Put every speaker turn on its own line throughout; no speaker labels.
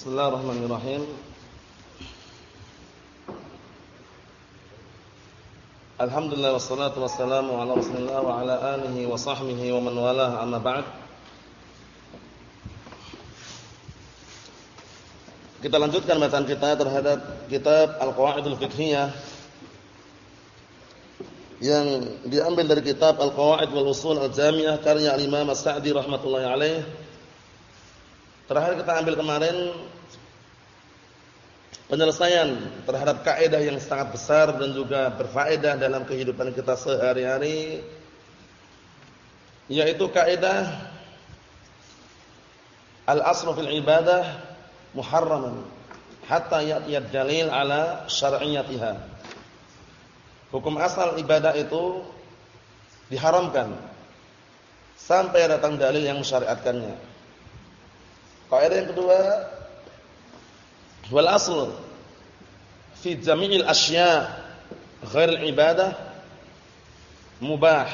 Bismillahirrahmanirrahim. Alhamdulillah wassalatu wassalamu ala Rasulillah wa ala alihi wa sahbihi wa man walah amma ba'd. Kita lanjutkan bacaan kita terhadap kitab Al-Qawaidul Fiqhiyah yang diambil dari kitab Al-Qawaid wal Usul Al-Jami'ah karya Al-Imam As-Sa'di rahimatullah alaih. Terakhir kita ambil kemarin penyelesaian terhadap kaidah yang sangat besar dan juga berfaedah dalam kehidupan kita sehari-hari yaitu kaidah al-aslu fil ibadah muharraman hatta ya'ti dalil ala syar'iyyatiha Hukum asal ibadah itu diharamkan sampai datang dalil yang mensyariatkannya. Kaidah yang kedua, wal asl fi jami'il asya' ghair ibadah mubah.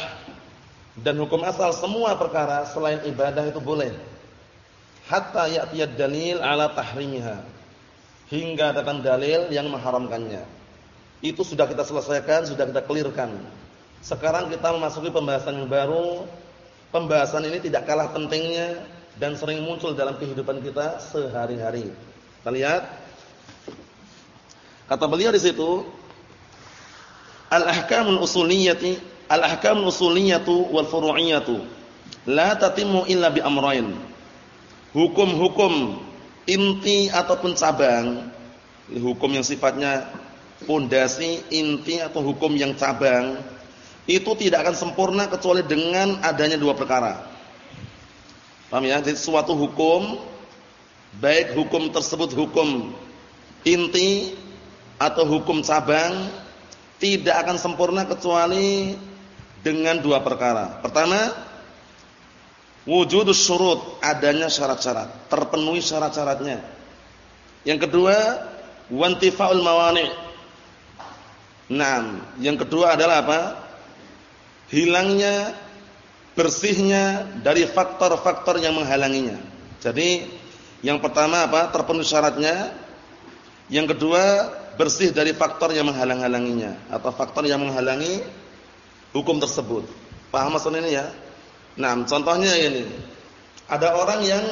Dan hukum asal semua perkara selain ibadah itu boleh. Hatta ya'tiyad dalil ala tahrimiha. Hingga datang dalil yang mengharamkannya. Itu sudah kita selesaikan, sudah kita clearkan. Sekarang kita memasuki pembahasan yang baru. Pembahasan ini tidak kalah pentingnya dan sering muncul dalam kehidupan kita sehari-hari. Kita lihat. Kata beliau di situ, al-ahkamul usuliyyati, al-ahkamul usuliyyatu wal furu'iyyatu la tatimmu illa bi amrayn. Hukum-hukum inti ataupun cabang, hukum yang sifatnya pondasi inti atau hukum yang cabang itu tidak akan sempurna kecuali dengan adanya dua perkara. Paham ya? Jadi suatu hukum baik hukum tersebut hukum inti atau hukum cabang tidak akan sempurna kecuali dengan dua perkara. Pertama, wujudus syurut, adanya syarat-syarat, terpenuhi syarat-syaratnya. Yang kedua, wantifaul mawani', Nah, yang kedua adalah apa? Hilangnya bersihnya dari faktor-faktor yang menghalanginya. Jadi, yang pertama apa? Terpenuhi syaratnya. Yang kedua, bersih dari faktor yang menghalang-halanginya atau faktor yang menghalangi hukum tersebut. Paham maksudnya ini ya? Nah, contohnya ini. Ada orang yang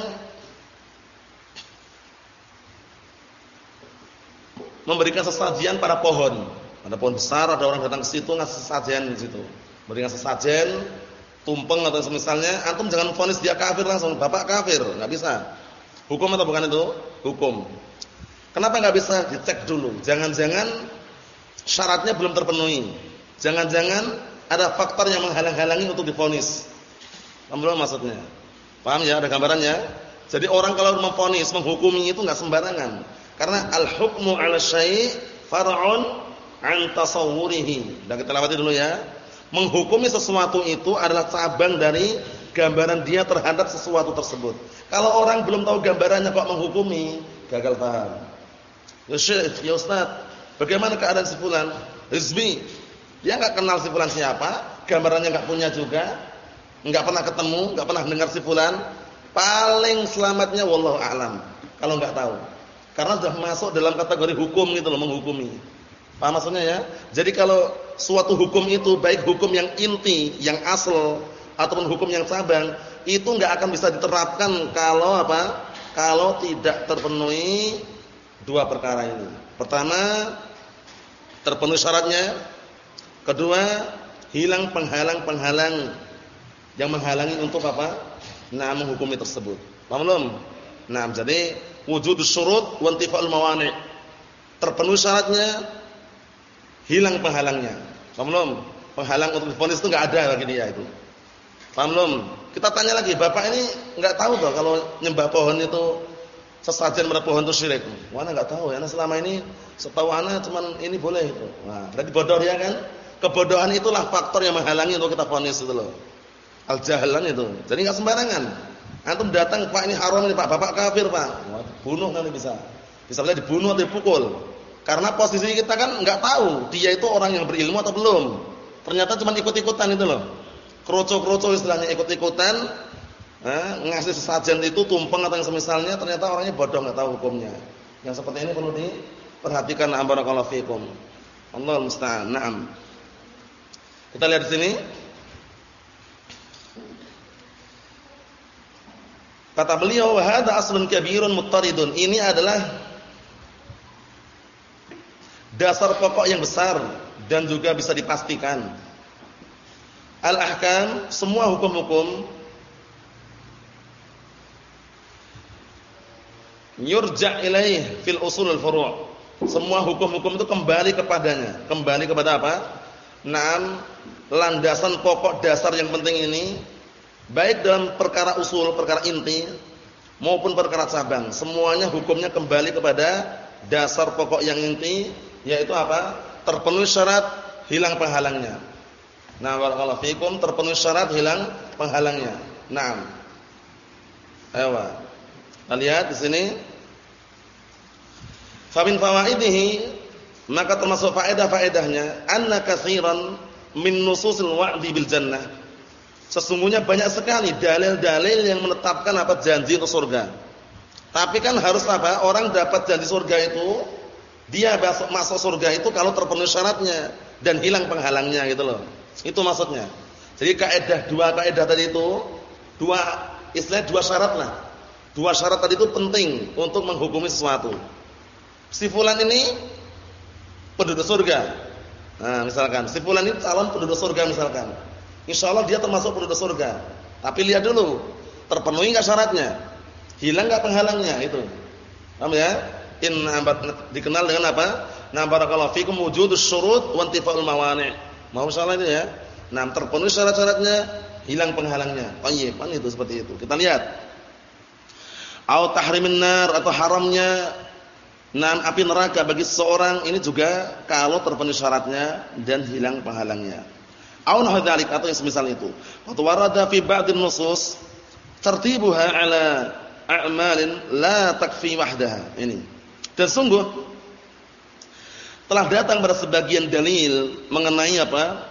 memberikan sesajian pada pohon ada pohon besar, ada orang datang ke situ ngasih sesajen di situ. Berikan sesajen, tumpeng atau semisalnya, antum jangan vonis dia kafir langsung, bapak kafir, nggak bisa. Hukum atau bukan itu? Hukum. Kenapa nggak bisa? Dicek dulu. Jangan-jangan syaratnya belum terpenuhi. Jangan-jangan ada faktor yang menghalang-halangi untuk difonis. Paham maksudnya? Paham ya? Ada gambarannya? Jadi orang kalau memfonis, menghukumi itu nggak sembarangan. Karena al-hukmu 'ala syai' far'un an tasawwurihi. Dan kita lewati dulu ya. Menghukumi sesuatu itu adalah cabang dari gambaran dia terhadap sesuatu tersebut. Kalau orang belum tahu gambarannya kok menghukumi, gagal paham. Ya Syekh, ya Ustaz, bagaimana keadaan si fulan? Hizbi. Dia enggak kenal si fulan siapa, gambarannya enggak punya juga, enggak pernah ketemu, enggak pernah dengar si fulan. Paling selamatnya wallahu a'lam kalau enggak tahu. Karena sudah masuk dalam kategori hukum gitu loh, menghukumi. Paham maksudnya ya? Jadi kalau suatu hukum itu baik hukum yang inti, yang asal ataupun hukum yang cabang, itu enggak akan bisa diterapkan kalau apa? Kalau tidak terpenuhi dua perkara ini. Pertama, terpenuhi syaratnya. Kedua, hilang penghalang-penghalang yang menghalangi untuk apa? Nah, menghukumi tersebut. Paham belum? Nah, jadi wujud syurut wa intifa'ul mawani'. Terpenuhi syaratnya, hilang penghalangnya. Paham belum? Penghalang untuk difonis itu enggak ada bagi dia itu. Paham belum? Kita tanya lagi, Bapak ini enggak tahu toh kalau nyembah pohon itu sesajen pada pohon itu syirik. Mana enggak tahu ya. Selama ini setahu ana cuman ini boleh itu. Nah, berarti bodoh ya kan? Kebodohan itulah faktor yang menghalangi untuk kita fonis itu loh. Al-jahlan itu. Jadi enggak sembarangan. Antum datang, Pak ini haram ini Pak, Bapak kafir Pak. Bunuh nanti bisa. Bisa boleh dibunuh atau dipukul. Karena posisi kita kan nggak tahu dia itu orang yang berilmu atau belum. Ternyata cuma ikut-ikutan itu loh. Kroco-kroco istilahnya ikut-ikutan. eh, ngasih sesajen itu tumpeng atau yang semisalnya ternyata orangnya bodoh nggak tahu hukumnya. Yang seperti ini perlu diperhatikan barakallahu fikum. Allah musta'an. Naam. Kita lihat di sini. Kata beliau, "Hadza aslun kabirun muttaridun." Ini adalah dasar pokok yang besar dan juga bisa dipastikan. Al-ahkam, semua hukum-hukum yurja' ilaih fil usul al furu'. Semua hukum-hukum itu kembali kepadanya. Kembali kepada apa? Naam, landasan pokok dasar yang penting ini baik dalam perkara usul, perkara inti maupun perkara cabang, semuanya hukumnya kembali kepada dasar pokok yang inti yaitu apa? Terpenuhi syarat, hilang penghalangnya. Nah, barakallahu fikum terpenuhi syarat, hilang penghalangnya. Naam. Ayo. Kita lihat di sini. Fa min fawaidihi maka termasuk faedah-faedahnya anna katsiran min nususil wa'di bil jannah Sesungguhnya banyak sekali dalil-dalil yang menetapkan apa janji untuk surga. Tapi kan harus apa? Orang dapat janji surga itu dia masuk surga itu kalau terpenuhi syaratnya dan hilang penghalangnya gitu loh. Itu maksudnya. Jadi kaidah dua kaidah tadi itu dua istilah dua syarat lah. Dua syarat tadi itu penting untuk menghukumi sesuatu. Si fulan ini penduduk surga. Nah, misalkan si fulan ini calon penduduk surga misalkan. Insya Allah dia termasuk penduduk surga. Tapi lihat dulu, terpenuhi nggak syaratnya? Hilang nggak penghalangnya itu? Paham ya? In dikenal dengan apa? Nah barakallahu fikum wujudus syurut wa intifa'ul mawani'. Mau salah itu ya? Nah, terpenuhi syarat-syaratnya, hilang penghalangnya. Thayyib, kan itu seperti itu. Kita lihat. Au tahrimin nar atau haramnya Nah, api neraka bagi seseorang ini juga kalau terpenuhi syaratnya dan hilang penghalangnya. Au dzalik atau yang semisal itu. Wa warada fi ba'dhin nusus tertibuha ala a'malin la takfi wahdaha. Ini. Dan sungguh telah datang pada sebagian dalil mengenai apa?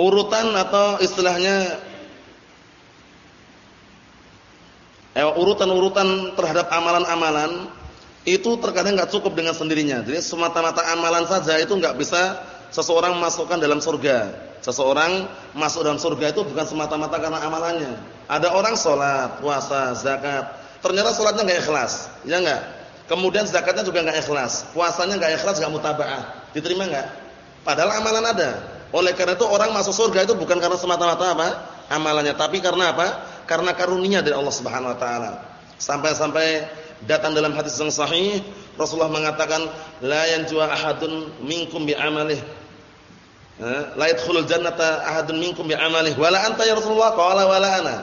Urutan atau istilahnya eh, urutan-urutan terhadap amalan-amalan itu terkadang nggak cukup dengan sendirinya. Jadi semata-mata amalan saja itu nggak bisa seseorang masukkan dalam surga. Seseorang masuk dalam surga itu bukan semata-mata karena amalannya. Ada orang sholat, puasa, zakat, ternyata sholatnya nggak ikhlas, ya nggak? Kemudian zakatnya juga nggak ikhlas, puasanya nggak ikhlas, nggak mutabaah, diterima nggak? Padahal amalan ada. Oleh karena itu orang masuk surga itu bukan karena semata-mata apa? Amalannya, tapi karena apa? Karena karunia dari Allah Subhanahu Wa Taala. Sampai-sampai Datang dalam hadis yang sahih, Rasulullah mengatakan, la yanjua ahadun minkum bi amalih. La yadkhulul jannata ahadun minkum bi amalih wala anta ya Rasulullah qala wala ana.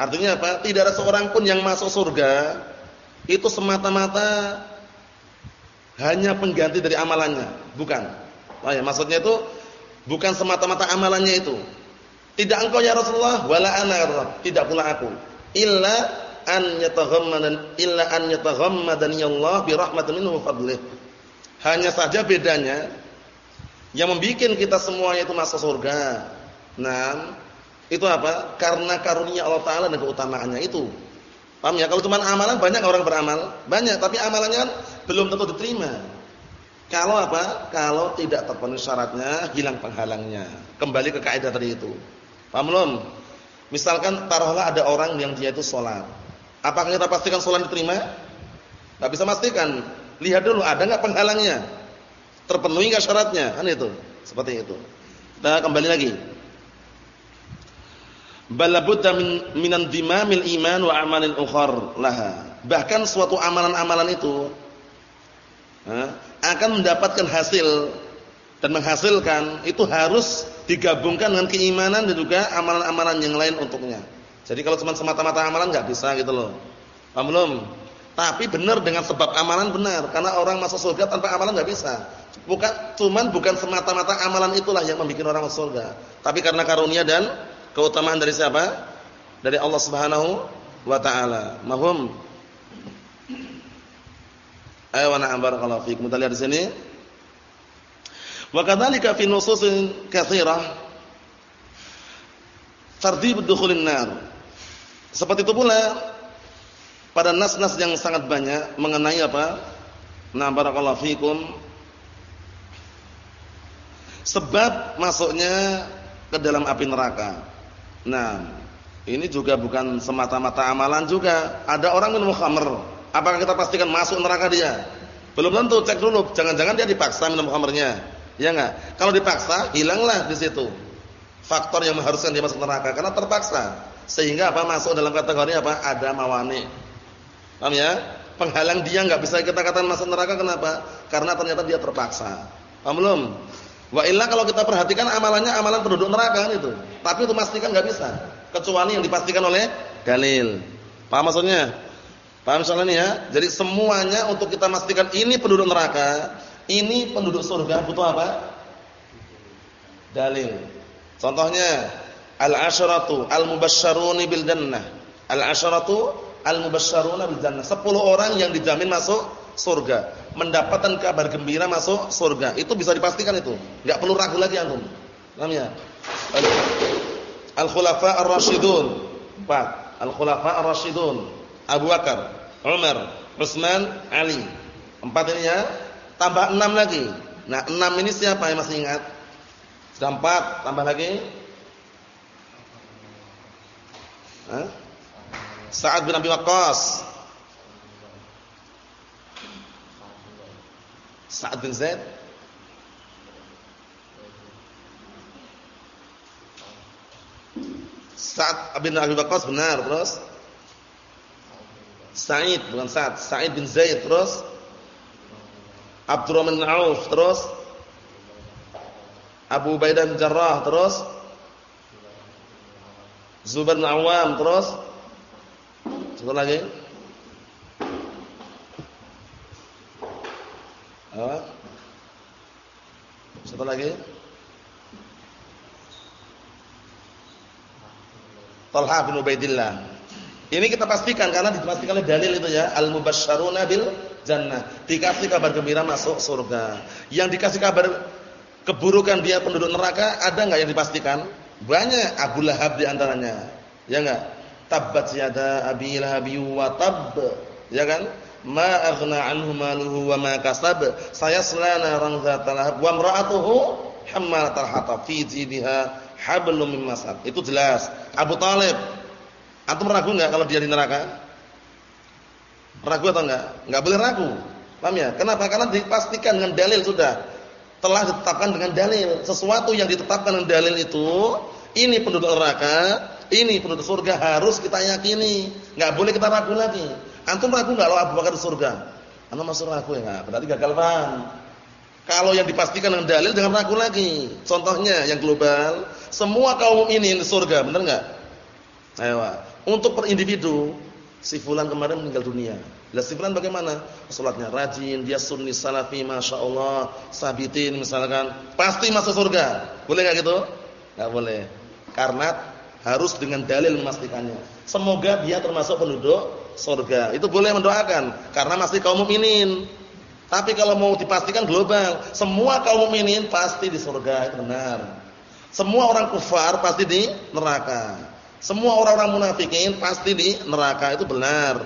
Artinya apa? Tidak ada seorang pun yang masuk surga itu semata-mata hanya pengganti dari amalannya, bukan. Oh ya, maksudnya itu bukan semata-mata amalannya itu. Tidak engkau ya Rasulullah, wala ana ya Rasulullah, tidak pula aku. Illa an yataghammadan illa an yataghammadani Allah bi rahmatin minhu fadlih. Hanya saja bedanya yang membuat kita semuanya itu masuk surga. Nah, itu apa? Karena karunia Allah taala dan keutamaannya itu. Paham ya? Kalau cuma amalan banyak orang beramal, banyak tapi amalannya kan belum tentu diterima. Kalau apa? Kalau tidak terpenuhi syaratnya, hilang penghalangnya. Kembali ke kaidah tadi itu. Paham belum? Misalkan taruhlah ada orang yang dia itu sholat. Apakah kita pastikan sholat diterima? Gak bisa pastikan. Lihat dulu ada nggak penghalangnya? Terpenuhi nggak syaratnya? Kan itu. Seperti itu. Kita kembali lagi. Balabudda min minan dimamil iman wa amalin ukhar laha. Bahkan suatu amalan-amalan itu akan mendapatkan hasil dan menghasilkan itu harus digabungkan dengan keimanan dan juga amalan-amalan yang lain untuknya. Jadi kalau cuma semata-mata amalan nggak bisa gitu loh. Paham belum? Tapi benar dengan sebab amalan benar karena orang masuk surga tanpa amalan nggak bisa. Bukan cuman bukan semata-mata amalan itulah yang membuat orang masuk surga, tapi karena karunia dan keutamaan dari siapa? Dari Allah Subhanahu wa taala. Mahum. Ayo na'am barakallahu fiikum. Kita lihat di sini. Wa kadzalika fi nususin katsirah tardib dukhulin nar. Seperti itu pula pada nas-nas yang sangat banyak mengenai apa? Nah, barakallahu fikum. Sebab masuknya ke dalam api neraka. Nah, ini juga bukan semata-mata amalan juga. Ada orang minum khamr, apakah kita pastikan masuk neraka dia? Belum tentu, cek dulu. Jangan-jangan dia dipaksa minum khamrnya. Ya enggak? Kalau dipaksa, hilanglah di situ faktor yang mengharuskan dia masuk neraka karena terpaksa. Sehingga apa masuk dalam kategori apa? Ada mawani. Paham ya? Penghalang dia enggak bisa kita katakan masuk neraka kenapa? Karena ternyata dia terpaksa. Paham belum? Wa illa kalau kita perhatikan amalannya amalan penduduk neraka kan itu. Tapi itu pastikan enggak bisa kecuali yang dipastikan oleh dalil. Paham maksudnya? Paham soal ini ya? Jadi semuanya untuk kita pastikan ini penduduk neraka, ini penduduk surga butuh apa? Dalil. Contohnya al-asyratu al-mubasysyaruna bil jannah. Al-asyratu al-mubasysyaruna bil jannah. 10 orang yang dijamin masuk surga, mendapatkan kabar gembira masuk surga. Itu bisa dipastikan itu. Enggak perlu ragu lagi antum. Paham ya? Al-khulafa ar-rasyidun. Empat. Al-khulafa ar-rasyidun. Abu Bakar, Umar, Utsman, Ali. Empat ini ya. Tambah enam lagi. Nah, enam ini siapa yang masih ingat? Sudah empat, tambah lagi. Hah? Sa'ad bin Abi Waqqas. Sa'ad bin Zaid. Sa'ad bin Abi Waqqas benar, terus. Sa'id bukan Sa'ad, Sa'id bin Zaid terus. Abdurrahman bin Auf terus. Abu Ubaidah bin Jarrah terus. Zubair bin Awam terus. Satu lagi Apa? Satu lagi Talha bin Ubaidillah Ini kita pastikan karena dipastikan oleh dalil itu ya Al-Mubasyaruna bil Jannah Dikasih kabar gembira masuk surga Yang dikasih kabar keburukan dia penduduk neraka ada enggak yang dipastikan? Banyak Abu Lahab di antaranya. Ya enggak? Tabbat yada Abi Lahab wa tab. Ya kan? Ma aghna anhu maluhu wa ma kasab. Sayasla naran dzatal lahab wa imra'atuhu hammalatal hatab fi jidha hablum min masad. Itu jelas. Abu Talib. Antum ragu enggak kalau dia di neraka? Ragu atau enggak? Enggak boleh ragu. Paham ya? Kenapa? Karena dipastikan dengan dalil sudah telah ditetapkan dengan dalil. Sesuatu yang ditetapkan dengan dalil itu, ini penduduk neraka, ini penduduk surga harus kita yakini. Enggak boleh kita ragu lagi. Antum ragu enggak kalau Abu Bakar di surga? Antum masuk ragu ya enggak? Berarti gagal paham. Kalau yang dipastikan dengan dalil jangan ragu lagi. Contohnya yang global, semua kaum ini di surga, benar enggak? Ayo. Untuk per individu, si fulan kemarin meninggal dunia. Lah si fulan bagaimana? Salatnya rajin, dia sunni salafi masyaallah, sabitin misalkan, pasti masuk surga. Boleh enggak gitu? Enggak boleh. Karena harus dengan dalil memastikannya. Semoga dia termasuk penduduk surga. Itu boleh mendoakan karena masih kaum mukminin. Tapi kalau mau dipastikan global, semua kaum mukminin pasti di surga, itu benar. Semua orang kufar pasti di neraka. Semua orang-orang munafikin pasti di neraka, itu benar.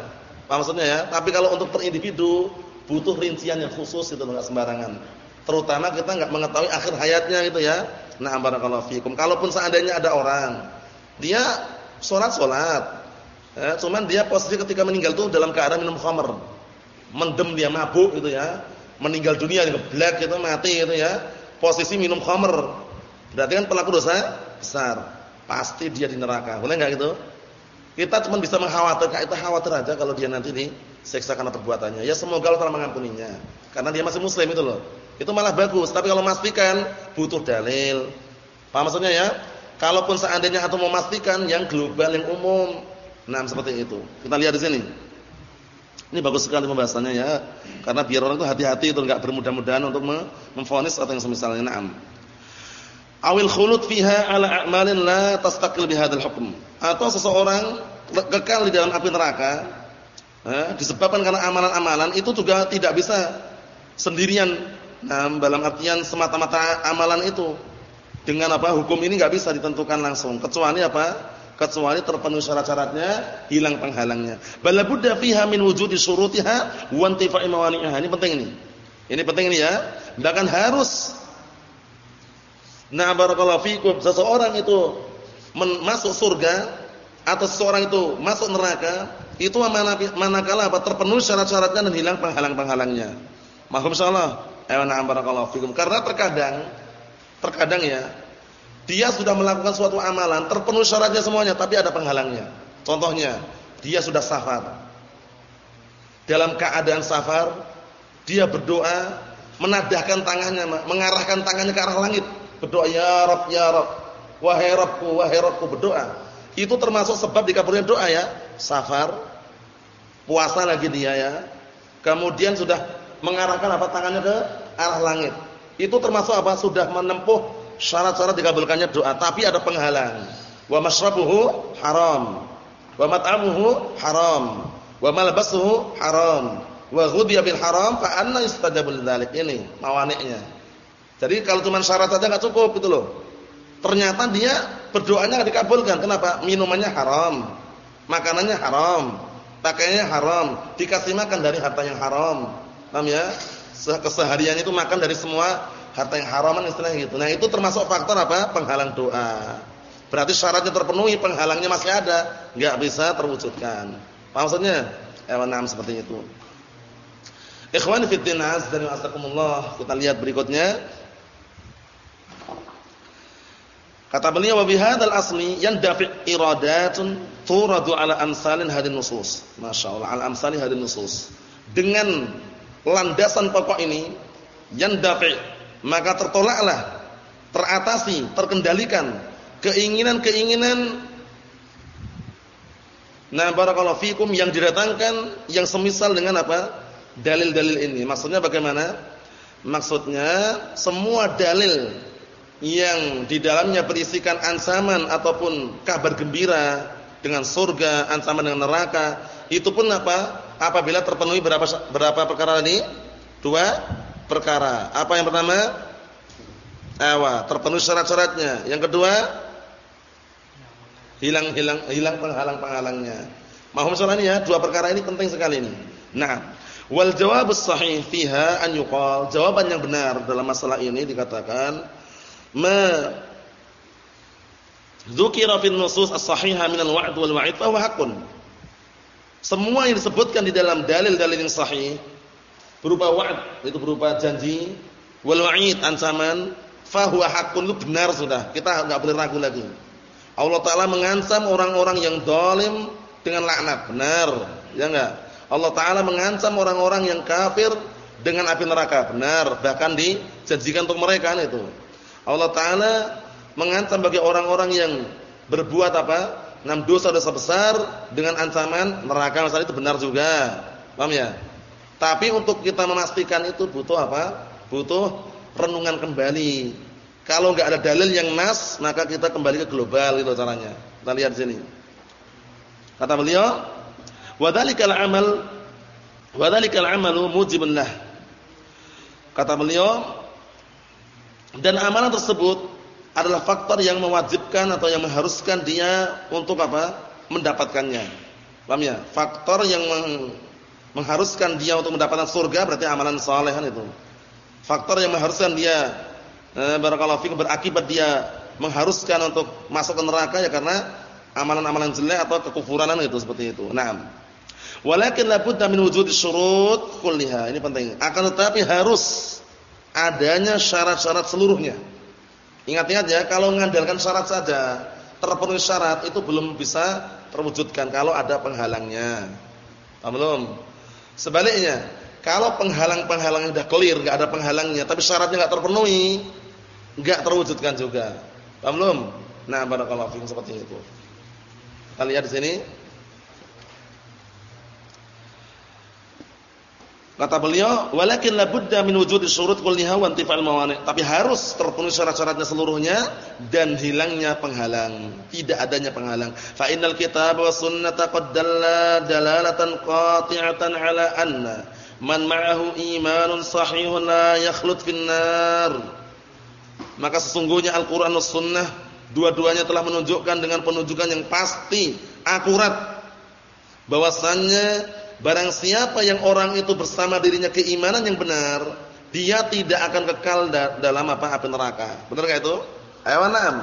Apa maksudnya ya? Tapi kalau untuk per individu butuh rincian yang khusus itu enggak sembarangan. Terutama kita enggak mengetahui akhir hayatnya gitu ya. Nah, barakallahu fikum. Kalaupun seandainya ada orang dia salat-salat ya, cuman dia posisi ketika meninggal itu dalam keadaan minum khamr. Mendem dia mabuk gitu ya. Meninggal dunia ngeblek gitu mati gitu ya. Posisi minum khamr. Berarti kan pelaku dosa besar. Pasti dia di neraka. Boleh enggak gitu? Kita cuma bisa mengkhawatirkan, kita khawatir aja kalau dia nanti diseksa karena perbuatannya. Ya semoga Allah mengampuninya. Karena dia masih muslim itu loh. Itu malah bagus. Tapi kalau memastikan butuh dalil. Paham maksudnya ya? Kalaupun seandainya atau memastikan yang global, yang umum. Nah, seperti itu. Kita lihat di sini. Ini bagus sekali pembahasannya ya. Karena biar orang itu hati-hati itu enggak bermudah-mudahan untuk memfonis atau yang semisalnya. Naam. Awil khulud fiha ala a'malin la tastaqil bihadzal hukm atau seseorang kekal di dalam api neraka eh, disebabkan karena amalan-amalan itu juga tidak bisa sendirian Nah, dalam artian semata-mata amalan itu dengan apa hukum ini nggak bisa ditentukan langsung kecuali apa? Kecuali terpenuhi syarat-syaratnya, hilang penghalangnya. Bala budda fiha min wujudi syurutiha wa intifa'i mawani'iha. Ini penting ini. Ini penting ini ya. Bahkan harus Nah barakallahu fikum seseorang itu masuk surga atau seseorang itu masuk neraka itu manakala apa terpenuhi syarat-syaratnya dan hilang penghalang-penghalangnya. Mahum insyaallah. Ayo na'am barakallahu fikum. Karena terkadang terkadang ya dia sudah melakukan suatu amalan terpenuhi syaratnya semuanya tapi ada penghalangnya. Contohnya, dia sudah safar. Dalam keadaan safar, dia berdoa, menadahkan tangannya, mengarahkan tangannya ke arah langit. Berdoa ya Rabb ya Rabb wahai Rabbku wahai Rabbku berdoa. Itu termasuk sebab dikabulnya doa ya. Safar puasa lagi dia ya. Kemudian sudah mengarahkan apa tangannya ke arah langit itu termasuk apa? Sudah menempuh syarat-syarat dikabulkannya doa. Tapi ada penghalang. Wa masrabuhu haram. Wa mat'amuhu haram. Wa malbasuhu haram. Wa ghudhiya bil haram fa anna yustajabul dzalik ini mawaniknya. Jadi kalau cuma syarat saja nggak cukup gitu loh. Ternyata dia berdoanya nggak dikabulkan. Kenapa? Minumannya haram, makanannya haram, pakaiannya haram, dikasih makan dari harta yang haram. Paham ya? Keseharian itu makan dari semua harta yang haram istilahnya gitu. Nah, itu termasuk faktor apa? Penghalang doa. Berarti syaratnya terpenuhi, penghalangnya masih ada, nggak bisa terwujudkan. Paham maksudnya? Ewan enam seperti itu. Ikhwan fi din wa Kita lihat berikutnya. Kata beliau wa bihadzal asli yandafi iradatun turadu ala amsalin hadin nusus. Masyaallah ala amsalin hadin nusus. Dengan landasan pokok ini yandafi maka tertolaklah teratasi, terkendalikan keinginan-keinginan Nah barakallahu fikum yang didatangkan yang semisal dengan apa? Dalil-dalil ini. Maksudnya bagaimana? Maksudnya semua dalil yang di dalamnya berisikan ancaman ataupun kabar gembira dengan surga, ancaman dengan neraka, itu pun apa? Apabila terpenuhi berapa berapa perkara ini? Dua perkara. Apa yang pertama? Awa, terpenuhi syarat-syaratnya. Yang kedua, hilang-hilang hilang penghalang-penghalangnya. Mohon soal ini ya, dua perkara ini penting sekali ini. Nah, wal jawabus sahih fiha an yuqal. Jawaban yang benar dalam masalah ini dikatakan ma dzukira fil nusus as-sahihah min al-wa'd wal wa'id fa huwa haqqun. Semua yang disebutkan di dalam dalil-dalil yang sahih berupa wa'd itu berupa janji wal wa'id ancaman fa huwa haqqun itu benar sudah. Kita enggak boleh ragu lagi. Allah taala mengancam orang-orang yang zalim dengan laknat, benar. Ya enggak? Allah taala mengancam orang-orang yang kafir dengan api neraka, benar. Bahkan dijanjikan untuk mereka itu. Allah Taala mengancam bagi orang-orang yang berbuat apa? Enam dosa-dosa besar dengan ancaman neraka misalnya itu benar juga. Paham ya? Tapi untuk kita memastikan itu butuh apa? Butuh renungan kembali. Kalau enggak ada dalil yang nas, maka kita kembali ke global itu caranya. Kita lihat di sini. Kata beliau, "Wa dzalikal amal wa dzalikal amalu mujibun lah." Kata beliau, dan amalan tersebut adalah faktor yang mewajibkan atau yang mengharuskan dia untuk apa? mendapatkannya. Paham ya? Faktor yang mengharuskan dia untuk mendapatkan surga berarti amalan saleh kan itu. Faktor yang mengharuskan dia eh, barakallahu fikum berakibat dia mengharuskan untuk masuk ke neraka ya karena amalan-amalan jelek atau kekufuran itu seperti itu. Naam. Walakin la budda min wujudi syurut kulliha. Ini penting. Akan tetapi harus adanya syarat-syarat seluruhnya. Ingat-ingat ya, kalau mengandalkan syarat saja, terpenuhi syarat itu belum bisa terwujudkan kalau ada penghalangnya. Paham? Sebaliknya, kalau penghalang-penghalangnya sudah clear, enggak ada penghalangnya, tapi syaratnya enggak terpenuhi, enggak terwujudkan juga. Paham? Nah, barakallahu fiikum seperti itu. Kita lihat di sini. Kata beliau, "Walakin la budda min wujudi syurut kulliha wa intifa'il mawani'." Tapi harus terpenuhi syarat-syaratnya seluruhnya dan hilangnya penghalang, tidak adanya penghalang. Fa innal kitab wa sunnata qad dalla dalalatan qati'atan 'ala anna man ma'ahu imanun sahihun la yakhlut finnar. Maka sesungguhnya Al-Qur'an dan Sunnah dua-duanya telah menunjukkan dengan penunjukan yang pasti, akurat bahwasannya barang siapa yang orang itu bersama dirinya keimanan yang benar, dia tidak akan kekal dalam apa api neraka. Benar enggak itu? Ayo na'am.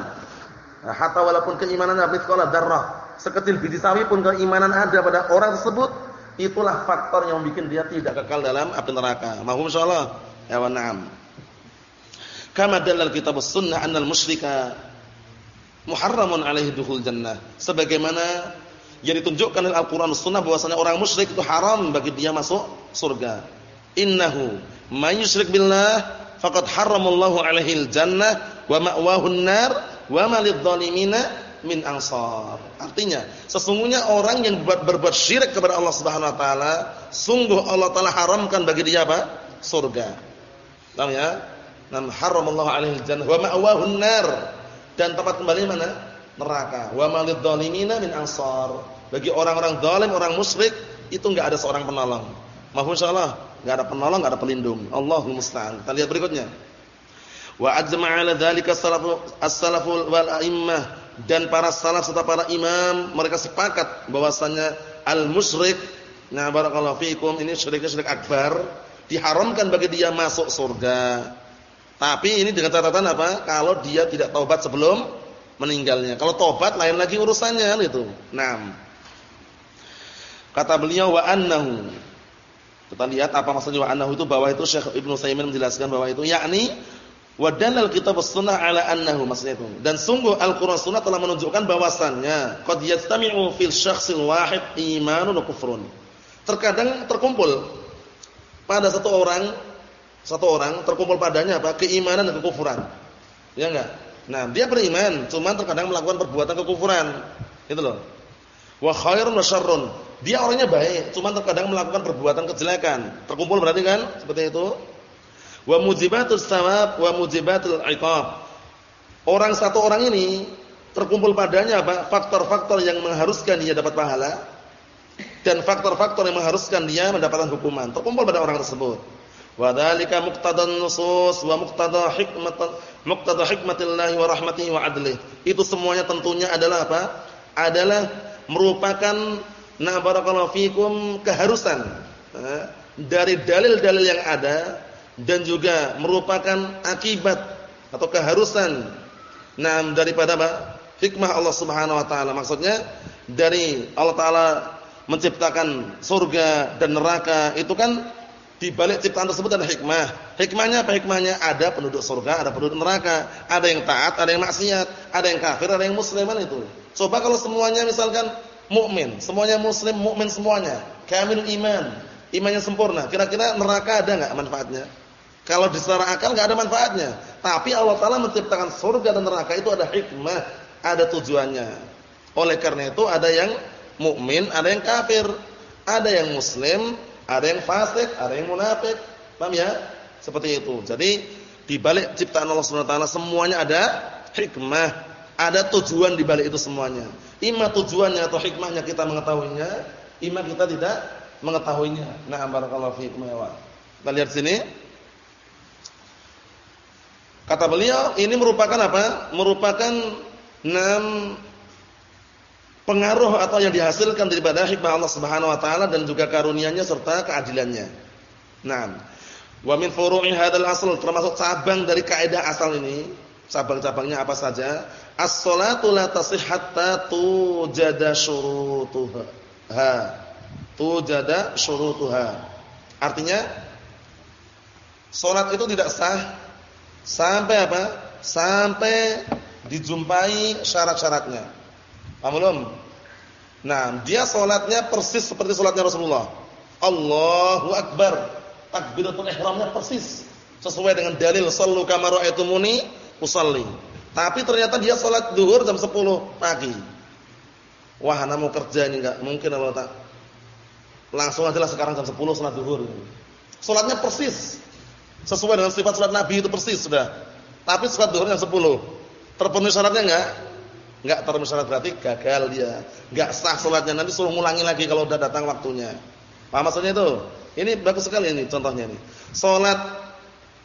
Nah, hatta walaupun keimanannya mithqala darah, sekecil biji sawi pun keimanan ada pada orang tersebut, itulah faktor yang membuat dia tidak kekal dalam api neraka. Mahum insyaallah. Ya wa na'am. Kama dalal kitab sunnah annal musyrika muharramun alaihi dukhul jannah. Sebagaimana yang ditunjukkan oleh Al-Qur'an Sunnah bahwasanya orang musyrik itu haram bagi dia masuk surga. Innahu may yusyrik billah faqad harramallahu alaihi jannah wa ma'wahu an-nar wa ma lidh-dhalimina min ansar. Artinya, sesungguhnya orang yang berbuat, syirik kepada Allah Subhanahu wa taala, sungguh Allah taala haramkan bagi dia apa? Surga. Paham ya? Nam haramallahu alaihi jannah wa ma'wahu nar dan tempat kembali mana? Neraka. Wa ma lidh-dhalimina min ansar. Bagi orang-orang zalim, orang musyrik itu enggak ada seorang penolong. Mahfuz insyaallah, enggak ada penolong, enggak ada pelindung. Allahul musta'an. Kita lihat berikutnya. Wa ajma'a 'ala dzalika as-salaful wal a'immah dan para salaf serta para imam mereka sepakat bahwasanya al-musyrik nah barakallahu fikum ini syiriknya syirik akbar diharamkan bagi dia masuk surga. Tapi ini dengan catatan apa? Kalau dia tidak taubat sebelum meninggalnya. Kalau taubat lain lagi urusannya itu. Naam. Kata beliau wa annahu. Kita lihat apa maksudnya wa annahu itu bahwa itu Syekh Ibnu Saimin menjelaskan bahwa itu yakni Wa dalal kitab sunnah ala annahu maksudnya itu. Dan sungguh Al-Qur'an sunnah telah menunjukkan bahwasannya qad yastami'u fil syakhsil wahid imanun wa kufrun. Terkadang terkumpul pada satu orang satu orang terkumpul padanya apa? keimanan dan kekufuran. Ya enggak? Nah, dia beriman, cuman terkadang melakukan perbuatan kekufuran. Itu loh. Wa khairun wa syarrun. Dia orangnya baik, cuman terkadang melakukan perbuatan kejelekan. Terkumpul berarti kan? Seperti itu. Wa mujibatus sawab wa mujibatul iqab. Orang satu orang ini terkumpul padanya apa? Faktor-faktor yang mengharuskan dia dapat pahala dan faktor-faktor yang mengharuskan dia mendapatkan hukuman. Terkumpul pada orang tersebut. Wa dzalika muqtadan nusus wa muqtada hikmat muqtada hikmatillahi wa rahmatihi wa adlih. Itu semuanya tentunya adalah apa? Adalah merupakan na barakallahu fikum keharusan eh, dari dalil-dalil yang ada dan juga merupakan akibat atau keharusan nah daripada apa? hikmah Allah Subhanahu wa taala. Maksudnya dari Allah taala menciptakan surga dan neraka itu kan di balik ciptaan tersebut ada hikmah. Hikmahnya apa hikmahnya? Ada penduduk surga, ada penduduk neraka, ada yang taat, ada yang maksiat, ada yang kafir, ada yang musliman itu. Coba kalau semuanya misalkan mukmin, semuanya muslim, mukmin semuanya, kamil iman, imannya sempurna. Kira-kira neraka ada enggak manfaatnya? Kalau secara akal nggak ada manfaatnya. Tapi Allah Taala menciptakan surga dan neraka itu ada hikmah, ada tujuannya. Oleh karena itu ada yang mukmin, ada yang kafir, ada yang muslim, ada yang fasik, ada yang munafik. Paham ya? Seperti itu. Jadi di balik ciptaan Allah Subhanahu wa taala semuanya ada hikmah, ada tujuan di balik itu semuanya. Ima tujuannya atau hikmahnya kita mengetahuinya, ima kita tidak mengetahuinya. Nah, barakallahu fiikum ya. Kita lihat sini. Kata beliau, ini merupakan apa? Merupakan enam pengaruh atau yang dihasilkan daripada hikmah Allah Subhanahu wa taala dan juga karunia-Nya serta keadilannya. Nah, wa min furu'i hadzal asl termasuk cabang dari kaidah asal ini, cabang-cabangnya apa saja? As-shalatu la tasih hatta tujada syurutuha. Ha. Tujada syurutuha. Artinya salat itu tidak sah Sampai apa? Sampai dijumpai syarat-syaratnya. Paham? Nah, dia salatnya persis seperti salatnya Rasulullah. Allahu akbar. Takbiratul ihramnya persis sesuai dengan dalil sallu kama raaitumuni usalli. Tapi ternyata dia salat zuhur jam 10 pagi. Wah, ana mau kerja ini enggak mungkin Allah tak. Langsung aja lah sekarang jam 10 salat zuhur. Salatnya persis Sesuai dengan sifat salat Nabi itu persis sudah. Tapi salat zuhurnya 10. Terpenuhi syaratnya enggak? Enggak terpenuhi syarat berarti gagal dia. Enggak sah salatnya. Nanti suruh ngulangi lagi kalau udah datang waktunya. Paham maksudnya itu? Ini bagus sekali ini contohnya ini. Salat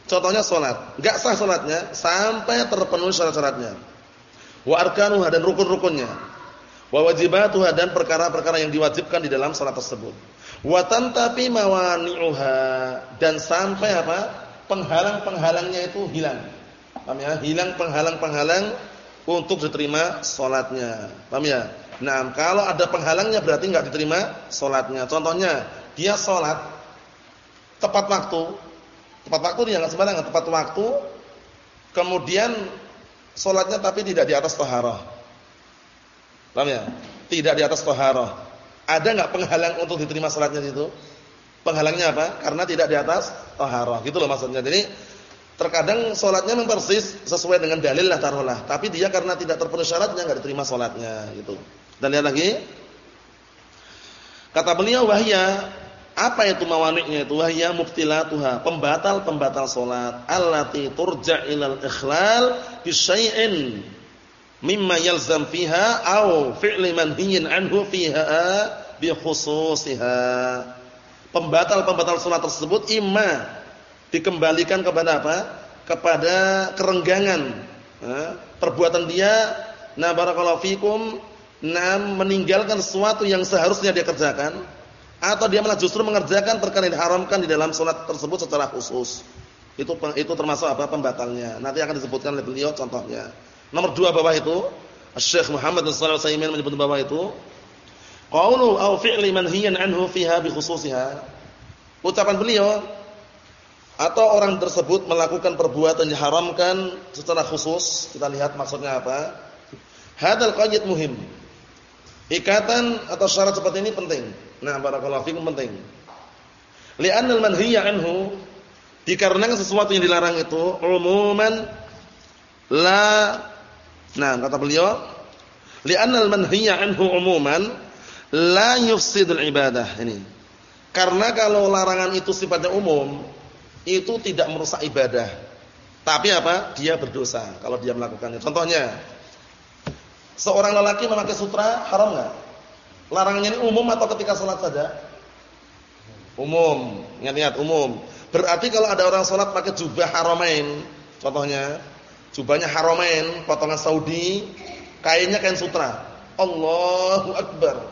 contohnya salat, enggak sah salatnya sampai terpenuhi syarat-syaratnya. Wa arkanuha dan rukun-rukunnya. Wa wajibatuha dan perkara-perkara yang diwajibkan di dalam salat tersebut. Wa tantafi mawani'uha dan sampai apa? penghalang-penghalangnya itu hilang. Paham ya? Hilang penghalang-penghalang untuk diterima salatnya. Paham ya? Nah, kalau ada penghalangnya berarti enggak diterima salatnya. Contohnya, dia salat tepat waktu. Tepat waktu dia enggak sembarangan, tepat waktu. Kemudian salatnya tapi tidak di atas taharah. Paham ya? Tidak di atas taharah. Ada enggak penghalang untuk diterima salatnya itu? Penghalangnya apa? Karena tidak di atas taharah. Gitu loh maksudnya. Jadi Terkadang sholatnya memang persis sesuai dengan dalil lah taruhlah. Tapi dia karena tidak terpenuhi syaratnya nggak diterima sholatnya gitu. Dan lihat lagi. Kata beliau wahya apa itu mawaniknya itu wahya mubtilatuha pembatal-pembatal sholat allati turja ilal ikhlal bisyai'in mimma yalzam fiha au fi'li manhiyin anhu fiha bi khususiha. Pembatal-pembatal sholat tersebut imma dikembalikan kepada apa? Kepada kerenggangan. perbuatan dia nah barakallahu fikum nah meninggalkan sesuatu yang seharusnya dia kerjakan atau dia malah justru mengerjakan perkara yang diharamkan di dalam salat tersebut secara khusus. Itu itu termasuk apa pembatalnya. Nanti akan disebutkan oleh beliau contohnya. Nomor dua bawah itu Syekh Muhammad bin Shalih Al-Utsaimin menyebut bawah itu qaulu au fi'li manhiyan anhu fiha bi khususiha. Ucapan beliau atau orang tersebut melakukan perbuatan yang diharamkan secara khusus, kita lihat maksudnya apa? Hadal qaid muhim. Ikatan atau syarat seperti ini penting. Nah, barakallahu fikum penting. Li'anna al-manhiya anhu dikarenakan sesuatu yang dilarang itu umuman la Nah, kata beliau, li'anna al-manhiya anhu umuman la yufsidul ibadah ini. Karena kalau larangan itu sifatnya umum, itu tidak merusak ibadah. Tapi apa? Dia berdosa kalau dia melakukannya. Contohnya, seorang lelaki memakai sutra haram nggak? Larangannya ini umum atau ketika sholat saja? Umum. Ingat-ingat umum. Berarti kalau ada orang sholat pakai jubah haramain, contohnya jubahnya haramain, potongan Saudi, kainnya kain sutra. Allahu Akbar.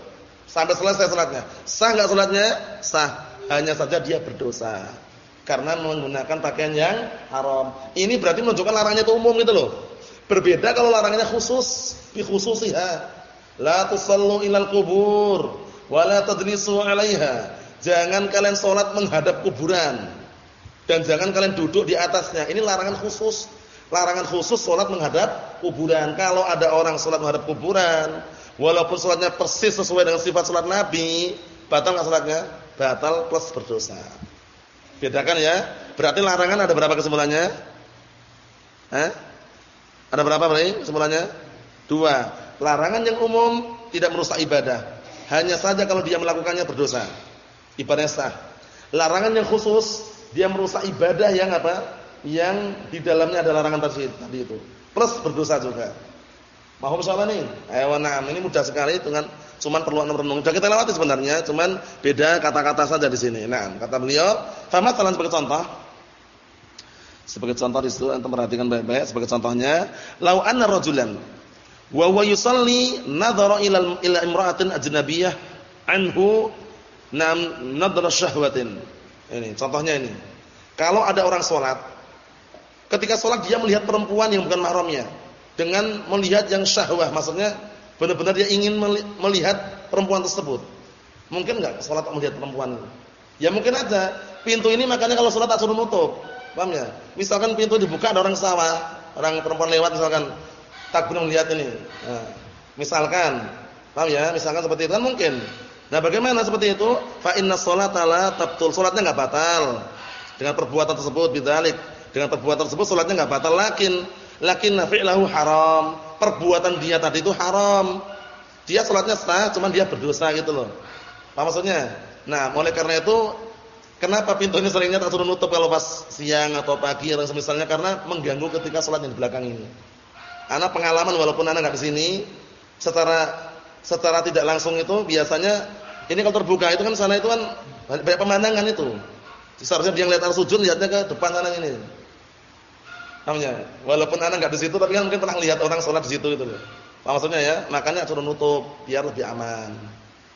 Sampai selesai sholatnya. Sah nggak sholatnya? Sah. Hanya saja dia berdosa karena menggunakan pakaian yang haram. Ini berarti menunjukkan larangannya itu umum gitu loh. Berbeda kalau larangannya khusus, bi khususiha. La tusallu ilal kubur wa la tadlisu 'alaiha. Jangan kalian salat menghadap kuburan dan jangan kalian duduk di atasnya. Ini larangan khusus. Larangan khusus salat menghadap kuburan. Kalau ada orang salat menghadap kuburan, walaupun salatnya persis sesuai dengan sifat salat Nabi, batal enggak salatnya? Batal plus berdosa. Bedakan ya. Berarti larangan ada berapa kesimpulannya? Eh? Ada berapa berarti kesimpulannya? Dua. Larangan yang umum tidak merusak ibadah. Hanya saja kalau dia melakukannya berdosa. Ibadahnya sah. Larangan yang khusus dia merusak ibadah yang apa? Yang di dalamnya ada larangan tadi itu. Plus berdosa juga. Mahum soal nih. Ayo nah, ini mudah sekali dengan Cuman perlu renung. Sudah kita lewati sebenarnya, cuman beda kata-kata saja di sini. Nah, kata beliau, salan sebagai contoh. Sebagai contoh di situ antum perhatikan baik-baik sebagai contohnya, lau anna rajulan wa huwa yusalli nadhara ila ila imra'atin ajnabiyyah anhu nam nadhara syahwatin. Ini contohnya ini. Kalau ada orang salat ketika salat dia melihat perempuan yang bukan mahramnya dengan melihat yang syahwah maksudnya Benar-benar dia ingin melihat perempuan tersebut. Mungkin enggak salat melihat perempuan itu? Ya mungkin aja. Pintu ini makanya kalau salat tak suruh nutup. Paham ya? Misalkan pintu dibuka ada orang sawah, orang perempuan lewat misalkan takbir melihat ini. Nah, misalkan, paham ya? Misalkan seperti itu kan mungkin. Nah, bagaimana seperti itu? Fa inna sholata la tabtul. Salatnya enggak batal dengan perbuatan tersebut bidzalik. Dengan perbuatan tersebut salatnya enggak batal lakin lakin fi'lahu haram perbuatan dia tadi itu haram. Dia sholatnya sah, cuman dia berdosa gitu loh. Apa maksudnya? Nah, oleh karena itu kenapa pintunya seringnya tak suruh nutup kalau pas siang atau pagi atau semisalnya karena mengganggu ketika sholat yang di belakang ini. Anak pengalaman walaupun anak nggak di sini, secara secara tidak langsung itu biasanya ini kalau terbuka itu kan sana itu kan banyak pemandangan itu. Seharusnya dia ngeliat arah sujud lihatnya ke depan sana ini. Namanya, walaupun anak nggak di situ tapi kan mungkin pernah lihat orang sholat di situ gitu loh. Maksudnya ya? Makanya suruh nutup biar lebih aman.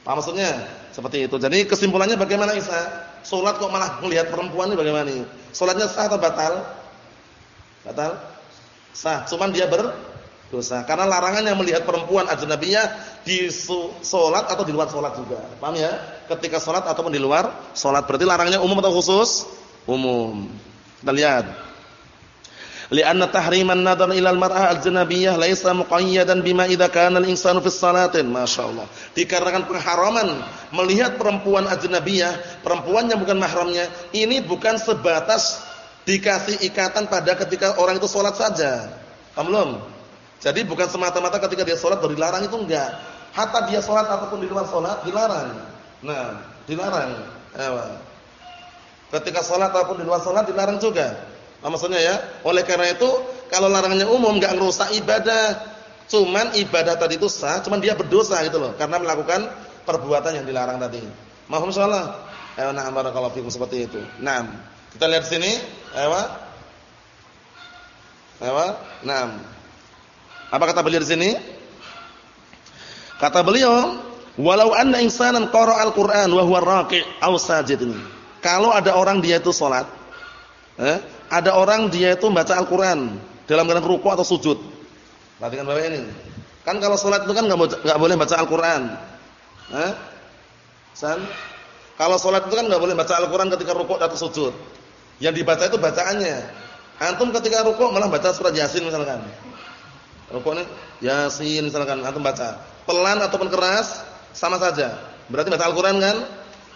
Paham maksudnya? Seperti itu. Jadi kesimpulannya bagaimana Isa? Sholat kok malah melihat perempuan ini bagaimana nih? Sholatnya sah atau batal? Batal? Sah. Cuman dia berdosa. Karena larangannya melihat perempuan ajnabiyah di sholat atau di luar sholat juga. Paham ya? Ketika sholat ataupun di luar sholat. Berarti larangannya umum atau khusus? Umum. Kita lihat. Lianna tahriman nadar ila al-mar'ah al-janabiyyah laisa muqayyadan bima idza kana al-insanu fi salatin. Masyaallah. Dikarenakan pengharaman melihat perempuan ajnabiyah, perempuan yang bukan mahramnya, ini bukan sebatas dikasih ikatan pada ketika orang itu salat saja. Paham belum? Jadi bukan semata-mata ketika dia salat baru dilarang itu enggak. Hatta dia salat ataupun di luar salat dilarang. Nah, dilarang. Ewa. Ketika salat ataupun di luar salat dilarang juga. Nah, maksudnya ya? Oleh karena itu, kalau larangannya umum enggak merusak ibadah. Cuman ibadah tadi itu sah, cuman dia berdosa gitu loh karena melakukan perbuatan yang dilarang tadi. Mohon salah. Ayo na'am barakallahu fikum seperti itu. Naam. Kita lihat sini, ayo. Ayo, naam. Apa kata beliau di sini? Kata beliau, "Walau anna insanan qara'al Qur'an wa huwa raqi' aw sajid." Kalau ada orang dia itu salat, eh, ada orang dia itu baca Al-Qur'an dalam keadaan rukuk atau sujud. Perhatikan Bapak ini. Kan kalau salat itu kan enggak boleh baca Al-Qur'an. Eh? San? Kalau salat itu kan enggak boleh baca Al-Qur'an ketika rukuk atau sujud. Yang dibaca itu bacaannya. Antum ketika rukuk malah baca surat Yasin misalkan. Rukuknya Yasin misalkan antum baca. Pelan ataupun keras sama saja. Berarti baca Al-Qur'an kan?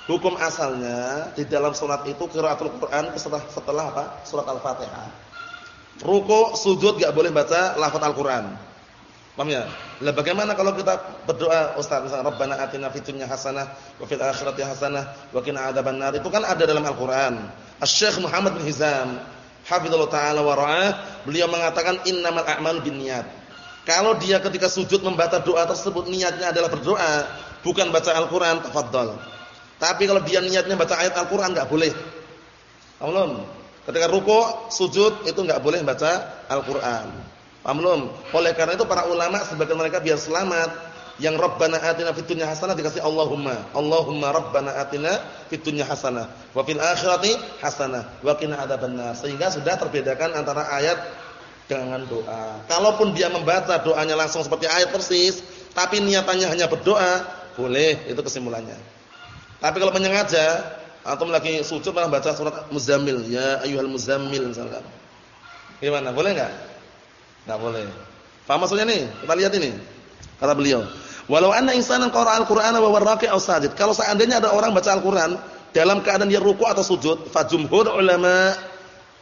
Hukum asalnya di dalam salat itu qiraatul Quran setelah setelah apa? Surat Al-Fatihah. Ruku, sujud enggak boleh baca lafaz Al-Qur'an. Paham ya? Lah bagaimana kalau kita berdoa Ustaz misalnya Rabbana atina fid dunya hasanah wa fil akhirati hasanah wa qina adzabannar. Itu kan ada dalam Al-Qur'an. Asy-Syaikh Muhammad bin Hizam hafizallahu taala wa ra'ah, beliau mengatakan innamal a'malu binniyat. Kalau dia ketika sujud membaca doa tersebut niatnya adalah berdoa, bukan baca Al-Qur'an, tafadhal. Tapi kalau dia niatnya baca ayat Al-Qur'an enggak boleh. Paham Ketika ruku, sujud itu enggak boleh baca Al-Qur'an. Oleh karena itu para ulama sebagian mereka biar selamat yang Rabbana atina fid hasanah dikasih Allahumma. Allahumma Rabbana atina fid hasanah wa fil akhirati hasanah wa qina adzabannar. Sehingga sudah terbedakan antara ayat dengan doa. Kalaupun dia membaca doanya langsung seperti ayat persis, tapi niatannya hanya berdoa, boleh, itu kesimpulannya. Tapi kalau menyengaja atau lagi sujud malah baca surat Muzammil, ya ayyuhal muzammil misalkan. Gimana? Boleh enggak? Enggak boleh. Paham maksudnya nih? Kita lihat ini. Kata beliau, "Walau anna insanan qara'al Qur'ana wa warraqi aw sajid." Kalau seandainya ada orang baca Al-Qur'an dalam keadaan dia ruku atau sujud, fa jumhur ulama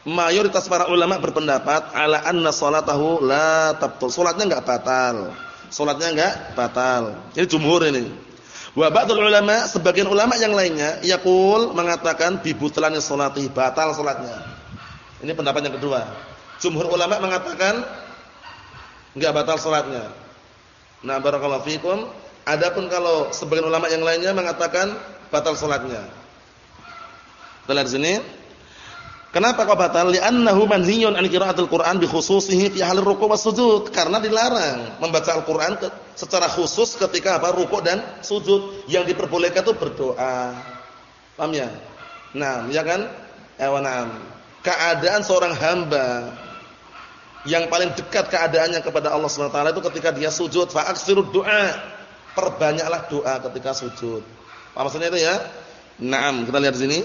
mayoritas para ulama berpendapat ala anna salatahu la tabtul. Salatnya enggak batal. Salatnya enggak batal. Ini jumhur ini. Wa ba'dul ulama, sebagian ulama yang lainnya yaqul mengatakan bi butlannya salati, batal salatnya. Ini pendapat yang kedua. Jumhur ulama mengatakan enggak batal salatnya. Nah, barakallahu fikum. Adapun kalau sebagian ulama yang lainnya mengatakan batal salatnya. Lihat sini. Kenapa kok batal? Li'annahu manhiyun an qiraatil Qur'an bi khususihi fi halir ruku' was sujud. Karena dilarang membaca Al-Qur'an secara khusus ketika apa? ruku' dan sujud. Yang diperbolehkan itu berdoa. Paham ya? Nah, ya kan? Ewa na'am. Keadaan seorang hamba yang paling dekat keadaannya kepada Allah Subhanahu wa taala itu ketika dia sujud, fa aksirud du'a. Perbanyaklah doa ketika sujud. Apa maksudnya itu ya? Naam, kita lihat di sini.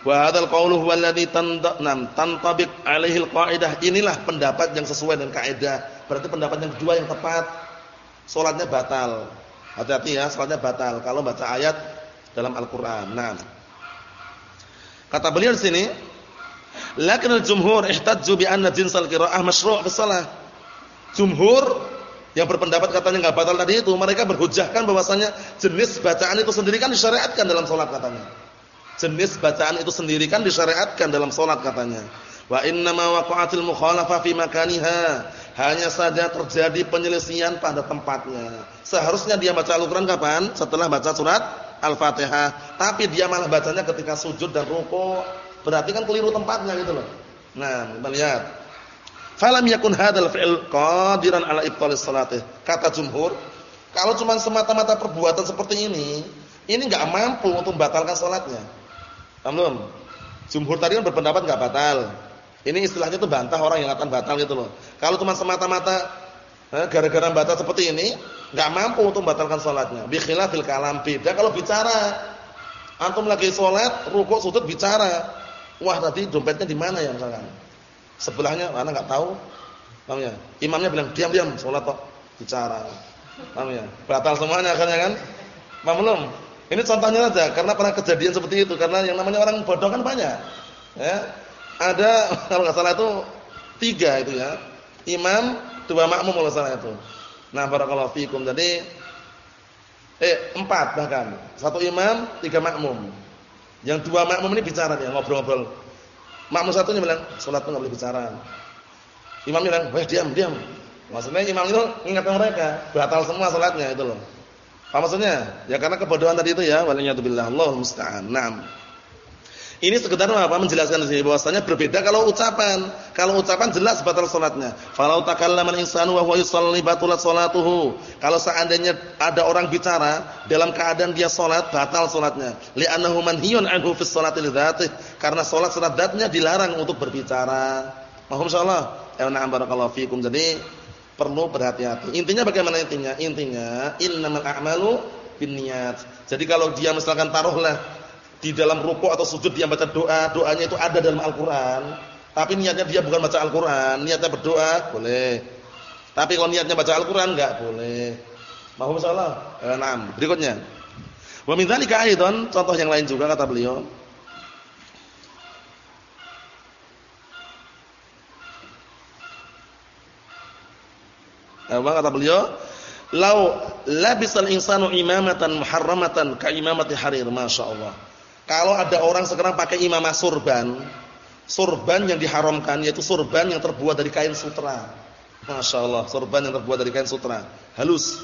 Wa hadzal qawlu huwa alladhi tanam tantabiq alaihi alqaidah. Inilah pendapat yang sesuai dengan kaidah. Berarti pendapat yang kedua yang tepat. Salatnya batal. Hati-hati ya, salatnya batal kalau baca ayat dalam Al-Qur'an. Nah. Kata beliau di sini, lakin al-jumhur ihtajju bi anna jinsal qira'ah masyru' fi shalah. Jumhur yang berpendapat katanya enggak batal tadi itu, mereka berhujjahkan bahwasanya jenis bacaan itu sendiri kan disyariatkan dalam salat katanya jenis bacaan itu sendiri kan disyariatkan dalam salat katanya. Wa inna ma waqa'atil mukhalafah fi makaniha. Hanya saja terjadi penyelesaian pada tempatnya. Seharusnya dia baca Al-Qur'an kapan? Setelah baca surat Al-Fatihah, tapi dia malah bacanya ketika sujud dan ruku, berarti kan keliru tempatnya gitu loh. Nah, kita lihat. Falam yakun hadzal fi'l qadiran ala ibtalis salatih. Kata jumhur, kalau cuma semata-mata perbuatan seperti ini, ini enggak mampu untuk membatalkan salatnya. Paham? Jumhur tadi kan berpendapat enggak batal. Ini istilahnya itu bantah orang yang akan batal gitu loh. Kalau cuma semata-mata eh, gara-gara batal seperti ini, enggak mampu untuk membatalkan salatnya. Bi khilafil kalam beda kalau bicara. Antum lagi salat, rukuk, sujud bicara. Wah, tadi dompetnya di mana ya misalkan? Sebelahnya mana enggak tahu. Paham ya? Imamnya bilang, "Diam-diam, salat kok." Bicara. Paham ya? Batal semuanya akhirnya kan? Paham belum? Ini contohnya saja karena pernah kejadian seperti itu karena yang namanya orang bodoh kan banyak. Ya. Ada kalau enggak salah itu tiga itu ya. Imam, dua makmum kalau salah itu. Nah, barakallahu fikum. Jadi eh empat bahkan. Satu imam, tiga makmum. Yang dua makmum ini bicara nih, ngobrol-ngobrol. Makmum satunya bilang, salat enggak boleh bicara. Imam bilang, "Wah, diam, diam." Maksudnya imam itu ingatkan mereka, batal semua salatnya itu loh. Apa maksudnya? Ya karena kebodohan tadi itu ya, waliyatubillah, Allahu musta'an. Naam. Ini sekedar apa? Menjelaskan di sini bahwasanya berbeda kalau ucapan. Kalau ucapan jelas batal salatnya. Falau takallama al-insanu wa huwa yusalli batalat salatuhu. Kalau seandainya ada orang bicara dalam keadaan dia salat, batal salatnya. Li'annahu manhiyun anhu fi sholati lidzatih. Karena salat salat dzatnya dilarang untuk berbicara. Mohon insyaallah. Ya na'am barakallahu fikum. Jadi perlu berhati-hati. Intinya bagaimana intinya? Intinya innamal a'malu binniyat. Jadi kalau dia misalkan taruhlah di dalam rukuk atau sujud dia baca doa, doanya itu ada dalam Al-Qur'an, tapi niatnya dia bukan baca Al-Qur'an, niatnya berdoa, boleh. Tapi kalau niatnya baca Al-Qur'an enggak boleh. Mohon salah. Eh, enam. Berikutnya. Wa min dzalika contoh yang lain juga kata beliau. Apa kata beliau? Lau labisal insanu imamatan muharramatan ka imamati harir, masyaallah. Kalau ada orang sekarang pakai imamah surban, surban yang diharamkan yaitu surban yang terbuat dari kain sutra. Masya Allah, surban yang terbuat dari kain sutra, halus.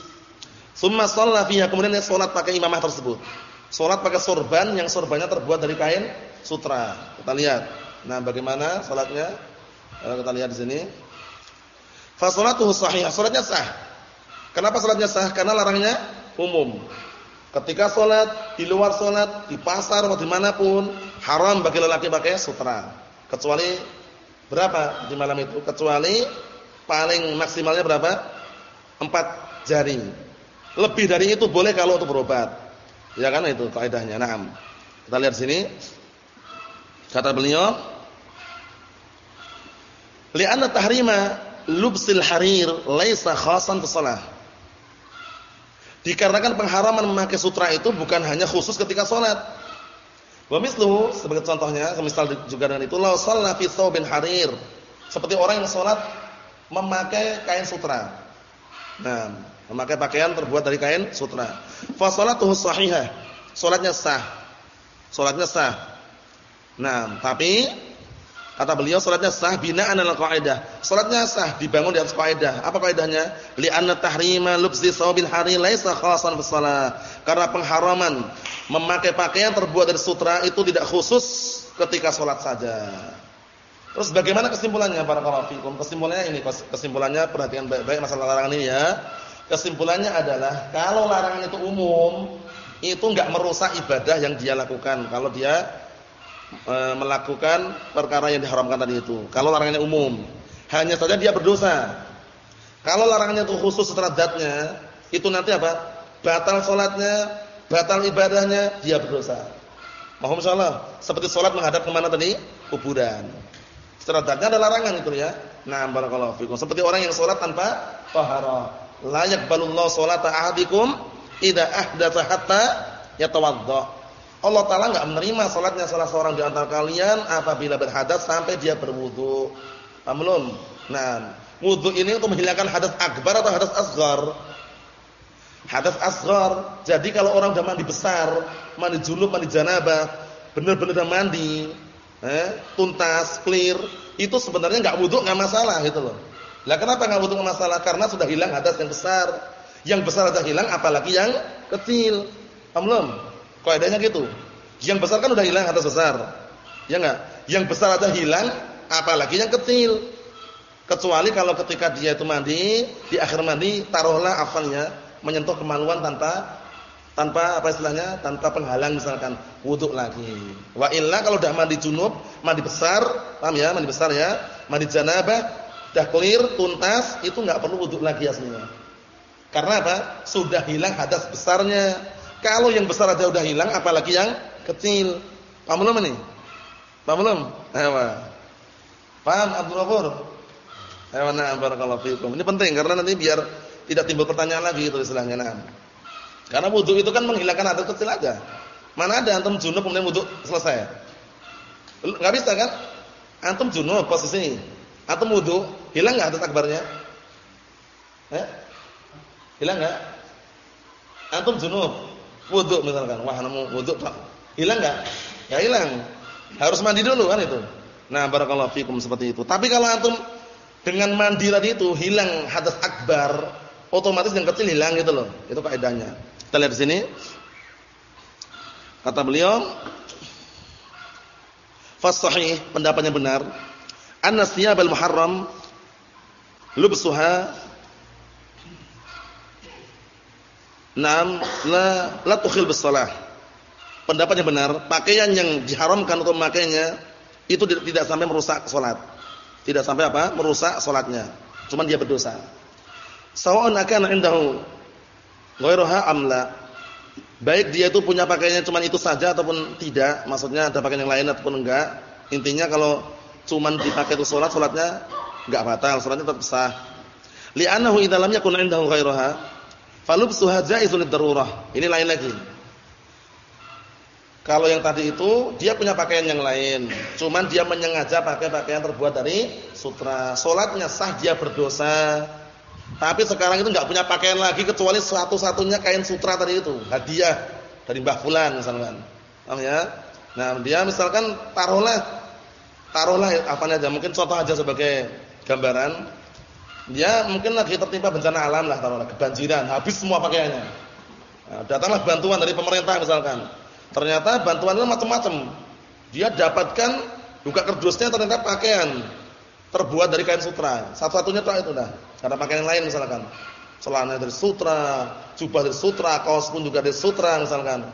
Summa shalla fiha, kemudian dia salat pakai imamah tersebut. Salat pakai surban yang surbannya terbuat dari kain sutra. Kita lihat. Nah, bagaimana salatnya? Kalau kita lihat di sini. Fa salatuhu sahih, salatnya sah. Kenapa salatnya sah? Karena larangnya umum. Ketika sholat, di luar sholat, di pasar atau di mana pun, haram bagi lelaki pakai sutra. Kecuali berapa di malam itu? Kecuali paling maksimalnya berapa? Empat jari. Lebih dari itu boleh kalau untuk berobat. Ya kan itu kaidahnya. Naam. Kita lihat sini. Kata beliau, "Li'anna tahrima lubsil harir laisa khasan fi shalah." Dikarenakan pengharaman memakai sutra itu bukan hanya khusus ketika sholat. Wa sebagai contohnya, misal juga dengan itu la shalla fi thawbin harir. Seperti orang yang sholat memakai kain sutra. Nah, memakai pakaian terbuat dari kain sutra. Fa sholatuhu sahihah. Salatnya sah. Salatnya sah. Nah, tapi Kata beliau salatnya sah bina'an al qaidah. Salatnya sah dibangun di atas kaidah. Apa kaidahnya? Li'anna tahrima lubsi thawbil hari laisa khasan fi. Karena pengharaman memakai pakaian terbuat dari sutra itu tidak khusus ketika salat saja. Terus bagaimana kesimpulannya para fikum? Kesimpulannya ini, kesimpulannya perhatikan baik-baik masalah larangan ini ya. Kesimpulannya adalah kalau larangan itu umum, itu enggak merusak ibadah yang dia lakukan. Kalau dia e, melakukan perkara yang diharamkan tadi itu. Kalau larangannya umum, hanya saja dia berdosa. Kalau larangannya itu khusus setelah datnya, itu nanti apa? Batal sholatnya, batal ibadahnya, dia berdosa. Mohon salah. Seperti sholat menghadap ke mana tadi? Kuburan. Setelah datnya ada larangan itu ya. Nah, barakallahu fikum. Seperti orang yang sholat tanpa taharah. La yaqbalullahu sholata ahadikum idza ahdatsa hatta yatawadda. Allah Taala enggak menerima salatnya salah seorang di antara kalian apabila berhadas sampai dia berwudu. Paham? Nah, wudu ini untuk menghilangkan hadas akbar atau hadas asghar? Hadas asghar. Jadi kalau orang sudah mandi besar, mandi junub, mandi janabah, benar-benar mandi, eh, tuntas, clear, itu sebenarnya enggak wudu enggak masalah gitu loh. Lah kenapa enggak wudu masalah? Karena sudah hilang hadas yang besar. Yang besar sudah hilang apalagi yang kecil. Paham? Kaidahnya gitu. Yang besar kan udah hilang atas besar. Ya enggak? Yang besar aja hilang, apalagi yang kecil. Kecuali kalau ketika dia itu mandi, di akhir mandi taruhlah afalnya menyentuh kemaluan tanpa tanpa apa istilahnya? tanpa penghalang misalkan wudu lagi. Wa illa kalau udah mandi junub, mandi besar, paham ya? Mandi besar ya, mandi janabah, dah clear, tuntas, itu enggak perlu wudu lagi aslinya. Karena apa? Sudah hilang hadas besarnya. Kalau yang besar aja udah hilang, apalagi yang kecil. Paham belum ini? Paham belum? Ayo. Paham Abdul Ghafur? Ayo nah barakallahu fiikum. Ini penting karena nanti biar tidak timbul pertanyaan lagi itu istilahnya nah. Karena wudu itu kan menghilangkan hadas kecil aja. Mana ada antum junub kemudian wudu selesai? Enggak bisa kan? Antum junub posisi. Antum wudu, hilang enggak hadas akbarnya? Eh? Hilang enggak? Antum junub, wudu misalkan. Wah, nemu wudu Hilang enggak? Ya hilang. Harus mandi dulu kan itu. Nah, barakallahu fikum seperti itu. Tapi kalau antum dengan mandi tadi itu hilang hadas akbar, otomatis yang kecil hilang gitu loh. Itu kaidahnya. Kita lihat di sini. Kata beliau, fas sahih, pendapatnya benar. An-nasiyabal muharram lubsuha Naam la la tukhil bis. Pendapatnya benar, pakaian yang diharamkan untuk memakainya itu tidak sampai merusak salat. Tidak sampai apa? Merusak salatnya. Cuma dia berdosa. Sawa'un akan indahu ghairuha amla. Baik dia itu punya pakaiannya cuma itu saja ataupun tidak, maksudnya ada pakaian yang lain ataupun enggak. Intinya kalau cuma dipakai itu salat, salatnya enggak batal, salatnya tetap sah. Li'annahu idza lam indahu ghairuha falubsuha jaizun darurah. Ini lain lagi. Kalau yang tadi itu dia punya pakaian yang lain, cuman dia menyengaja pakai pakaian terbuat dari sutra. Salatnya sah dia berdosa. Tapi sekarang itu enggak punya pakaian lagi kecuali satu-satunya kain sutra tadi itu, hadiah dari Mbah Fulan misalkan. Paham ya? Nah, dia misalkan taruhlah taruhlah apa aja, mungkin contoh aja sebagai gambaran. Dia mungkin lagi tertimpa bencana alam lah taruhlah, kebanjiran, habis semua pakaiannya. Nah, datanglah bantuan dari pemerintah misalkan Ternyata bantuannya macam-macam. Dia dapatkan buka kerdusnya ternyata pakaian terbuat dari kain sutra. Satu-satunya tuh itu dah. Ada pakaian yang lain misalkan. Celana dari sutra, jubah dari sutra, kaos pun juga dari sutra misalkan.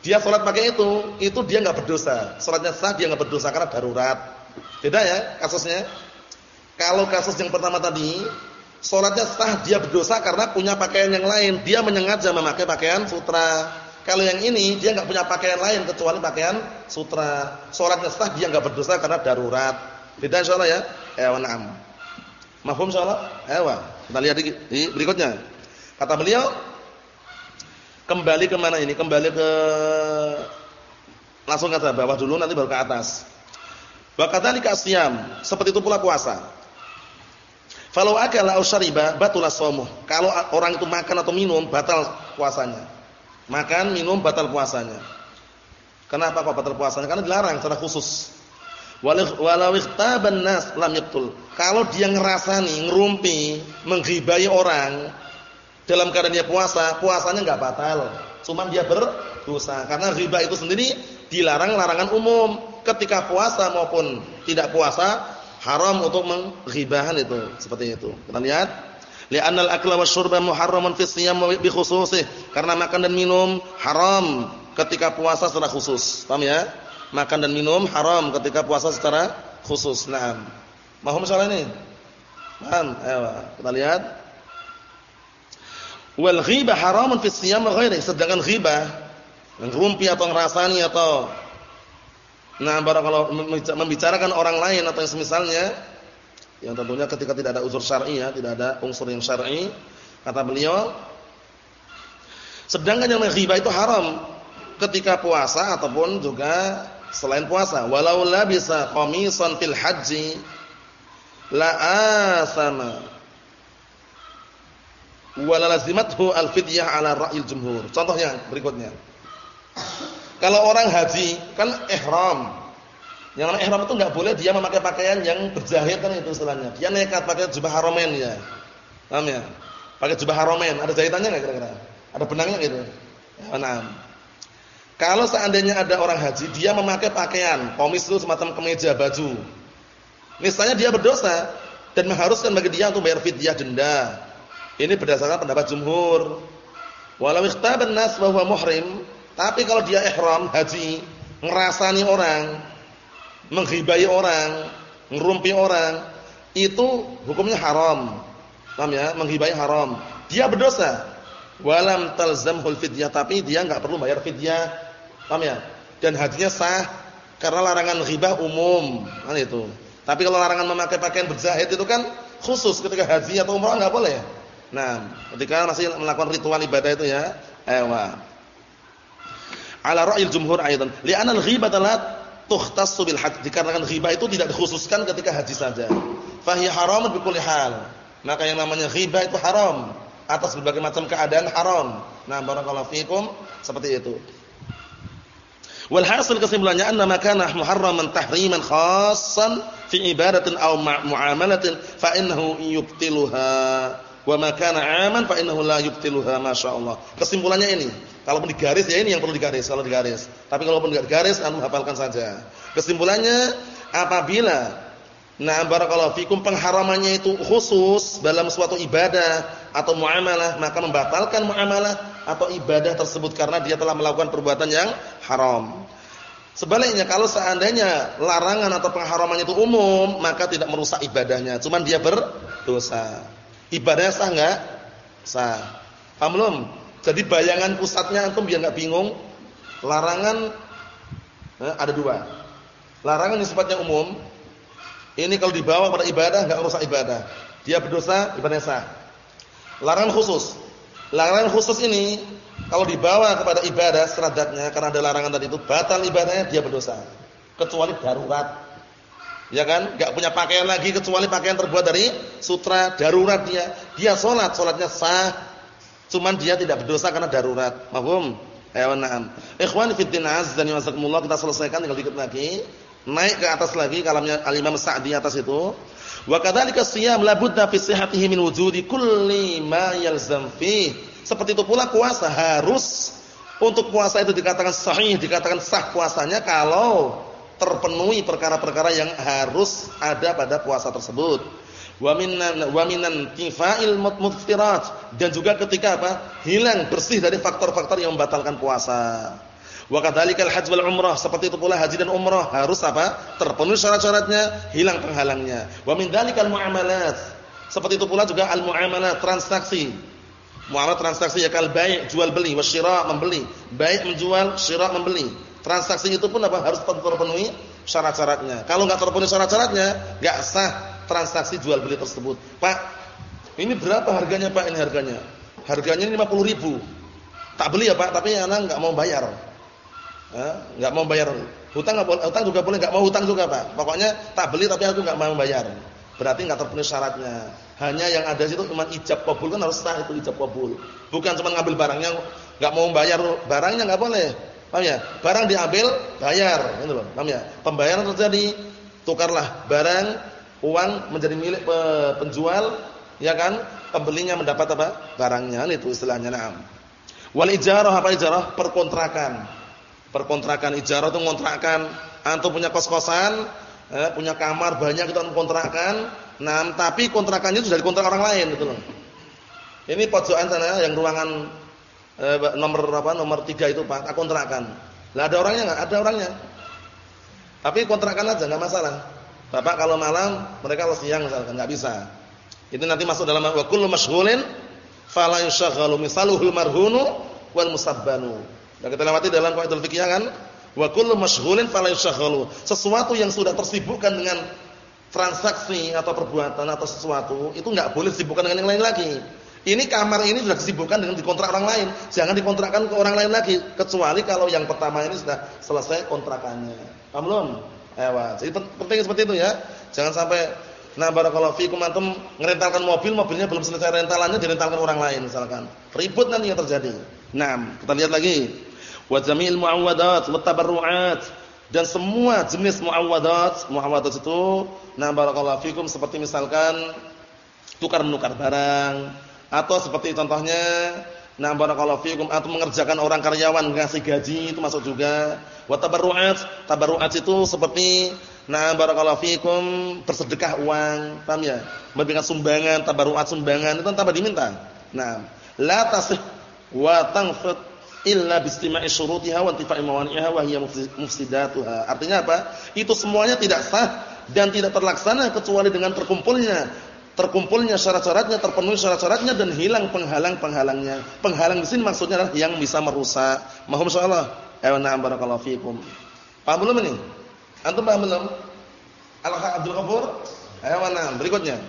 Dia sholat pakai itu, itu dia nggak berdosa. Sholatnya sah, dia nggak berdosa karena darurat. Beda ya kasusnya. Kalau kasus yang pertama tadi, sholatnya sah, dia berdosa karena punya pakaian yang lain. Dia menyengaja memakai pakaian sutra. Kalau yang ini dia nggak punya pakaian lain kecuali pakaian sutra. Salatnya sah dia nggak berdosa karena darurat. Beda insyaallah ya. Ewa na'am. Mafhum insyaallah? Ewa. Kita lihat di, di berikutnya. Kata beliau kembali ke mana ini? Kembali ke langsung kata bawah dulu nanti baru ke atas. Bakadzalika asyam, seperti itu pula puasa. Falau akala aw syariba batula shaumuh. Kalau orang itu makan atau minum batal puasanya. Makan, minum batal puasanya. Kenapa kok batal puasanya? Karena dilarang secara khusus. Walau ikhtaban nas lam yaqtul. Kalau dia ngerasani, ngerumpi, menghibai orang dalam keadaan dia puasa, puasanya enggak batal. Cuman dia berdosa karena riba itu sendiri dilarang larangan umum. Ketika puasa maupun tidak puasa haram untuk menghibahan itu. Seperti itu. Kita lihat. Li'annal akla wasyurba muharramun fi shiyam bi khususih. Karena makan dan minum haram ketika puasa secara khusus. Paham ya? Makan dan minum haram ketika puasa secara khusus. Na'am. Mahum soal ini? Paham? Ayo kita lihat. Wal ghibah haramun fi shiyam wa ghairi sedangkan ghibah ngerumpi atau ngerasani atau nah barakallahu membicarakan orang lain atau yang semisalnya yang tentunya ketika tidak ada unsur syar'i ya, tidak ada unsur yang syar'i, kata beliau sedangkan yang ghibah itu haram ketika puasa ataupun juga selain puasa. Walau la bisa qamisan fil haji la asama wala al fidyah ala ra'il jumhur. Contohnya berikutnya. Kalau orang haji kan ihram yang namanya ihram itu enggak boleh dia memakai pakaian yang berjahit kan itu istilahnya. Dia nekat pakai jubah haromen ya. Paham ya? Pakai jubah haromen, ada jahitannya enggak kira-kira? Ada benangnya gitu. Ya, nah. Kalau seandainya ada orang haji, dia memakai pakaian, komis itu semacam kemeja, baju. Misalnya dia berdosa dan mengharuskan bagi dia untuk bayar fidyah denda. Ini berdasarkan pendapat jumhur. Walau ikhtaban nas bahwa muhrim, tapi kalau dia ihram haji, ngerasani orang, menghibai orang, ngerumpi orang, itu hukumnya haram. Paham ya? Menghibai haram. Dia berdosa. Walam talzamhul fidyah, tapi dia enggak perlu bayar fidyah Paham ya? Dan hajinya sah karena larangan ghibah umum, kan itu. Tapi kalau larangan memakai pakaian berzahid itu kan khusus ketika haji atau umrah enggak boleh. Nah, ketika masih melakukan ritual ibadah itu ya, ewa. Ala ra'il jumhur aidan, li'anna al-ghibah la tukhtassu bil hajj. Dikarenakan ghibah itu tidak dikhususkan ketika haji saja. Fahiya haram bi kulli hal. Maka yang namanya ghibah itu haram atas berbagai macam keadaan haram. Nah, barakallahu fikum seperti itu. Walhasil kesimpulannya anna makana muharraman tahriman khassan fi ibadatin aw muamalatin fa innahu yubtiluha wa makana 'aman fa innahu la yubtiluha masyaallah. Kesimpulannya ini, kalau pun digaris ya ini yang perlu digaris kalau digaris. Tapi kalau pun enggak digaris anu hafalkan saja. Kesimpulannya apabila Nah, barakallahu fikum pengharamannya itu khusus dalam suatu ibadah atau muamalah, maka membatalkan muamalah atau ibadah tersebut karena dia telah melakukan perbuatan yang haram. Sebaliknya kalau seandainya larangan atau pengharamannya itu umum, maka tidak merusak ibadahnya, cuman dia berdosa. Ibadahnya sah enggak? Sah. Paham belum? Jadi bayangan pusatnya antum biar enggak bingung. Larangan eh, ada dua. Larangan yang sifatnya umum, ini kalau dibawa pada ibadah enggak merusak ibadah. Dia berdosa, ibadahnya sah. Larangan khusus. Larangan khusus ini kalau dibawa kepada ibadah seradatnya karena ada larangan tadi itu batal ibadahnya dia berdosa. Kecuali darurat. Ya kan? Enggak punya pakaian lagi kecuali pakaian terbuat dari sutra, darurat dia. Dia salat, salatnya sah. Cuman dia tidak berdosa karena darurat. Paham? Ayo na'am. Ikhwan fi din azza wa jazakumullah kita selesaikan tinggal dikit lagi naik ke atas lagi kalamnya Al-Imam Sa'di atas itu. Wa kadzalika siyam la budda fi sihhatihi min wujudi kulli ma yalzam fi. Seperti itu pula puasa harus untuk puasa itu dikatakan sahih, dikatakan sah puasanya kalau terpenuhi perkara-perkara yang harus ada pada puasa tersebut. Wa minan wa minan tifa'il mutfirat dan juga ketika apa? hilang bersih dari faktor-faktor yang membatalkan puasa. Wa kadzalikal hajj wal umrah, seperti itu pula haji dan umrah harus apa? Terpenuhi syarat-syaratnya, hilang penghalangnya. Wa min dzalikal muamalat. Seperti itu pula juga al muamalat, transaksi. Muamalah transaksi ya kal bai' jual beli, wasyira membeli. Bai' menjual, syira membeli. Transaksi itu pun apa? Harus terpenuhi syarat-syaratnya. Kalau enggak terpenuhi syarat-syaratnya, enggak sah transaksi jual beli tersebut. Pak, ini berapa harganya Pak? Ini harganya. Harganya ini 50 ribu. Tak beli ya Pak, tapi anak enggak mau bayar enggak mau bayar hutang enggak boleh, hutang juga boleh enggak mau hutang juga, Pak. Pokoknya tak beli tapi aku enggak mau bayar. Berarti enggak terpenuhi syaratnya. Hanya yang ada situ cuma ijab kabul kan harus sah itu ijab kabul. Bukan cuma ngambil barangnya enggak mau bayar barangnya enggak boleh. Paham ya? Barang diambil, bayar, gitu. Paham ya? Pembayaran terjadi, tukarlah barang, uang menjadi milik penjual, ya kan? Pembelinya mendapat apa? Barangnya, itu istilahnya. Naam. Wal ijarah apa ijarah? Perkontrakan perkontrakan ijarah itu ngontrakkan antum punya kos-kosan eh, punya kamar banyak kita kontrakan nah tapi kontrakannya itu dari kontrak orang lain gitu loh ini pojokan sana yang ruangan eh, nomor apa nomor tiga itu Pak kontrakan lah ada orangnya enggak ada orangnya tapi kontrakan aja enggak masalah Bapak kalau malam mereka kalau siang misalkan enggak bisa itu nanti masuk dalam wa kullu masyghulin fala yushaghalu misaluhul marhunu wal musabbanu yang kita lewati dalam qaidul fikih kan, wa kullu masyghulin fala yushaghalu. Sesuatu yang sudah tersibukkan dengan transaksi atau perbuatan atau sesuatu, itu enggak boleh disibukkan dengan yang lain lagi. Ini kamar ini sudah disibukkan dengan dikontrak orang lain, jangan dikontrakkan ke orang lain lagi kecuali kalau yang pertama ini sudah selesai kontrakannya. Paham belum? Ewa. Jadi penting seperti itu ya. Jangan sampai nah barakallahu fikum antum ngerentalkan mobil, mobilnya belum selesai rentalannya direntalkan orang lain misalkan. Ribut nanti yang terjadi. Nah, kita lihat lagi wa jamil muawwadat wa tabarruat dan semua jenis muawwadat, muawwadat itu nah barakallahu fikum seperti misalkan tukar menukar barang atau seperti contohnya Nah, barakallahu fikum atau mengerjakan orang karyawan ngasih gaji itu masuk juga. Wa tabarru'at, tabarru'at itu seperti nah barakallahu fikum bersedekah uang, paham ya? Memberikan sumbangan, tabarru'at sumbangan itu tanpa diminta. Nah, la tasih wa tanfut illa bistima'i syurutiha wa intifa'i mawani'iha wa hiya mufsidatuha. Artinya apa? Itu semuanya tidak sah dan tidak terlaksana kecuali dengan terkumpulnya terkumpulnya syarat-syaratnya, terpenuhi syarat-syaratnya dan hilang penghalang-penghalangnya. Penghalang di sini maksudnya adalah yang bisa merusak. Mohon insyaallah. Ayo na'am barakallahu fikum. Paham belum ini? Antum paham belum? Al-Haq Abdul Ghafur? Ayo na'am, berikutnya.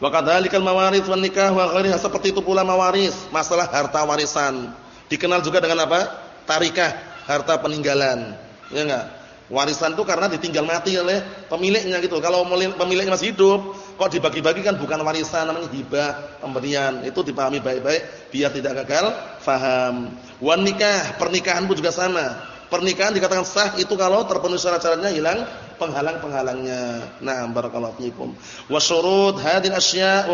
Wa kadzalikal mawaris wan nikah wa ghairiha seperti itu pula mawaris, masalah harta warisan. Dikenal juga dengan apa? Tarikah, harta peninggalan. Ya enggak? Warisan itu karena ditinggal mati oleh pemiliknya gitu. Kalau pemiliknya masih hidup, kok dibagi-bagi kan bukan warisan namanya hibah, pemberian. Itu dipahami baik-baik biar tidak gagal faham. Wan nikah, pernikahan pun juga sama. Pernikahan dikatakan sah itu kalau terpenuhi syarat-syaratnya hilang penghalang-penghalangnya. Nah, barakallahu fikum. Wa syurut hadhihi asya'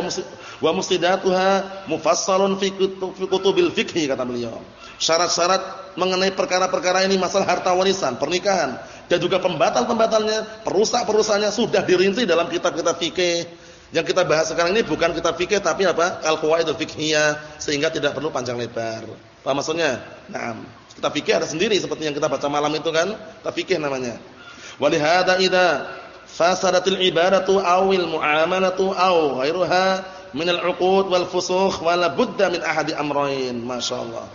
wa mustidatuha mufassalun fi kutubil fiqh kata beliau. Syarat-syarat mengenai perkara-perkara ini masalah harta warisan, pernikahan dan juga pembatal-pembatalnya, perusak-perusaknya sudah dirinci dalam kitab-kitab fikih. Yang kita bahas sekarang ini bukan kitab fikih tapi apa? Al-qawaidul fiqhiyah sehingga tidak perlu panjang lebar. Paham maksudnya? Naam. Kitab fikih ada sendiri seperti yang kita baca malam itu kan, kitab fikih namanya. Walihada idza fasadatil ibadatu awil muamalatu aw ghairuha min al-uqud wal fusukh wala budda min ahadi amrayn. Masyaallah.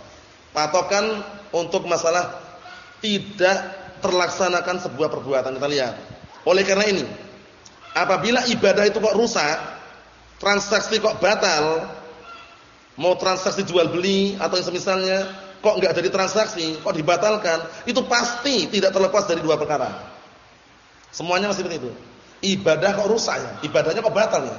Patokan untuk masalah tidak terlaksanakan sebuah perbuatan. Kita lihat. Oleh karena ini, apabila ibadah itu kok rusak, transaksi kok batal, mau transaksi jual beli atau yang semisalnya, kok enggak jadi transaksi, kok dibatalkan, itu pasti tidak terlepas dari dua perkara. Semuanya masih begitu. Ibadah kok rusak ya? Ibadahnya kok batal ya?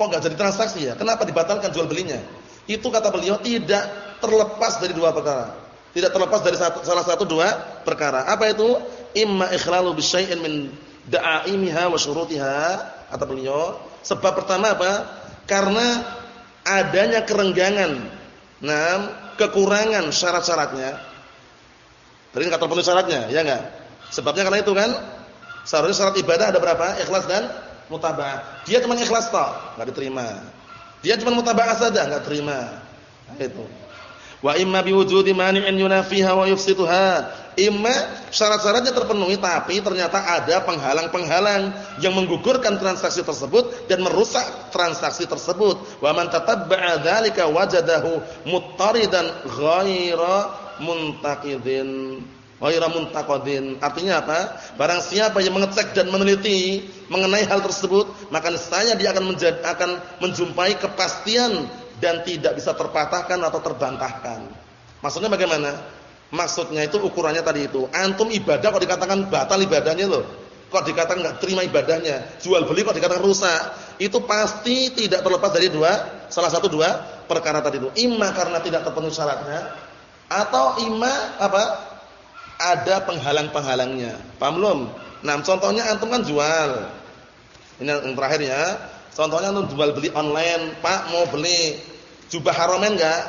Kok enggak jadi transaksi ya? Kenapa dibatalkan jual belinya? Itu kata beliau tidak terlepas dari dua perkara. Tidak terlepas dari satu, salah satu dua perkara. Apa itu? Imma ikhlalu bisyai'in min da'aimiha wa syurutiha kata beliau. Sebab pertama apa? Karena adanya kerenggangan. Nah, kekurangan syarat-syaratnya. Tadi enggak terpenuhi syaratnya, ya enggak? Sebabnya karena itu kan seharusnya syarat ibadah ada berapa? Ikhlas dan mutaba'ah. Dia cuma ikhlas tok, enggak diterima. Dia cuma mutaba'ah saja, enggak terima. Nah, itu. Wa imma biwujudi mani'in yunafiha wa yufsituha. Imma syarat-syaratnya terpenuhi tapi ternyata ada penghalang-penghalang yang menggugurkan transaksi tersebut dan merusak transaksi tersebut. Wa man tatabba'a dzalika wajadahu muttaridan ghaira muntaqidin. Ghaira muntaqadin. Artinya apa? Barang siapa yang mengecek dan meneliti mengenai hal tersebut, maka niscaya dia akan akan menjumpai kepastian dan tidak bisa terpatahkan atau terbantahkan. Maksudnya bagaimana? Maksudnya itu ukurannya tadi itu. Antum ibadah kok dikatakan batal ibadahnya loh. Kok dikatakan enggak terima ibadahnya. Jual beli kok dikatakan rusak. Itu pasti tidak terlepas dari dua, salah satu dua perkara tadi itu. Ima karena tidak terpenuhi syaratnya atau ima apa? Ada penghalang-penghalangnya. Paham belum? Nah, contohnya antum kan jual. Ini yang terakhir ya Contohnya untuk jual beli online, Pak mau beli jubah haromen enggak?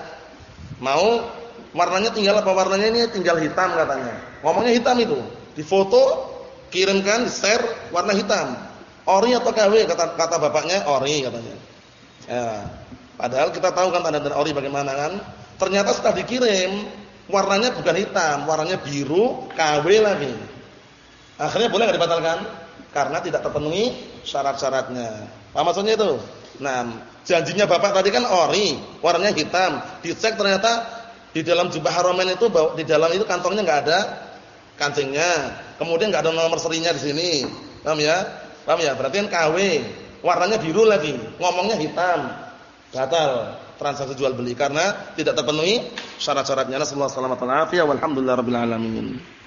Mau warnanya tinggal apa warnanya ini tinggal hitam katanya. Ngomongnya hitam itu. Di foto kirimkan, share warna hitam. Ori atau KW kata kata bapaknya ori katanya. Ya. Padahal kita tahu kan tanda-tanda ori bagaimana kan? Ternyata setelah dikirim warnanya bukan hitam, warnanya biru, KW lagi. Akhirnya boleh enggak dibatalkan? Karena tidak terpenuhi syarat-syaratnya. Apa maksudnya itu? Nah, janjinya Bapak tadi kan ori, warnanya hitam. Dicek ternyata di dalam jubah haromen itu di dalam itu kantongnya enggak ada kancingnya. Kemudian enggak ada nomor serinya di sini. Paham ya? Paham ya? Berarti kan KW, warnanya biru lagi, ngomongnya hitam. Batal transaksi jual beli karena tidak terpenuhi syarat-syaratnya. Nasallahu alaihi wasallam. Walhamdulillahirabbil alamin.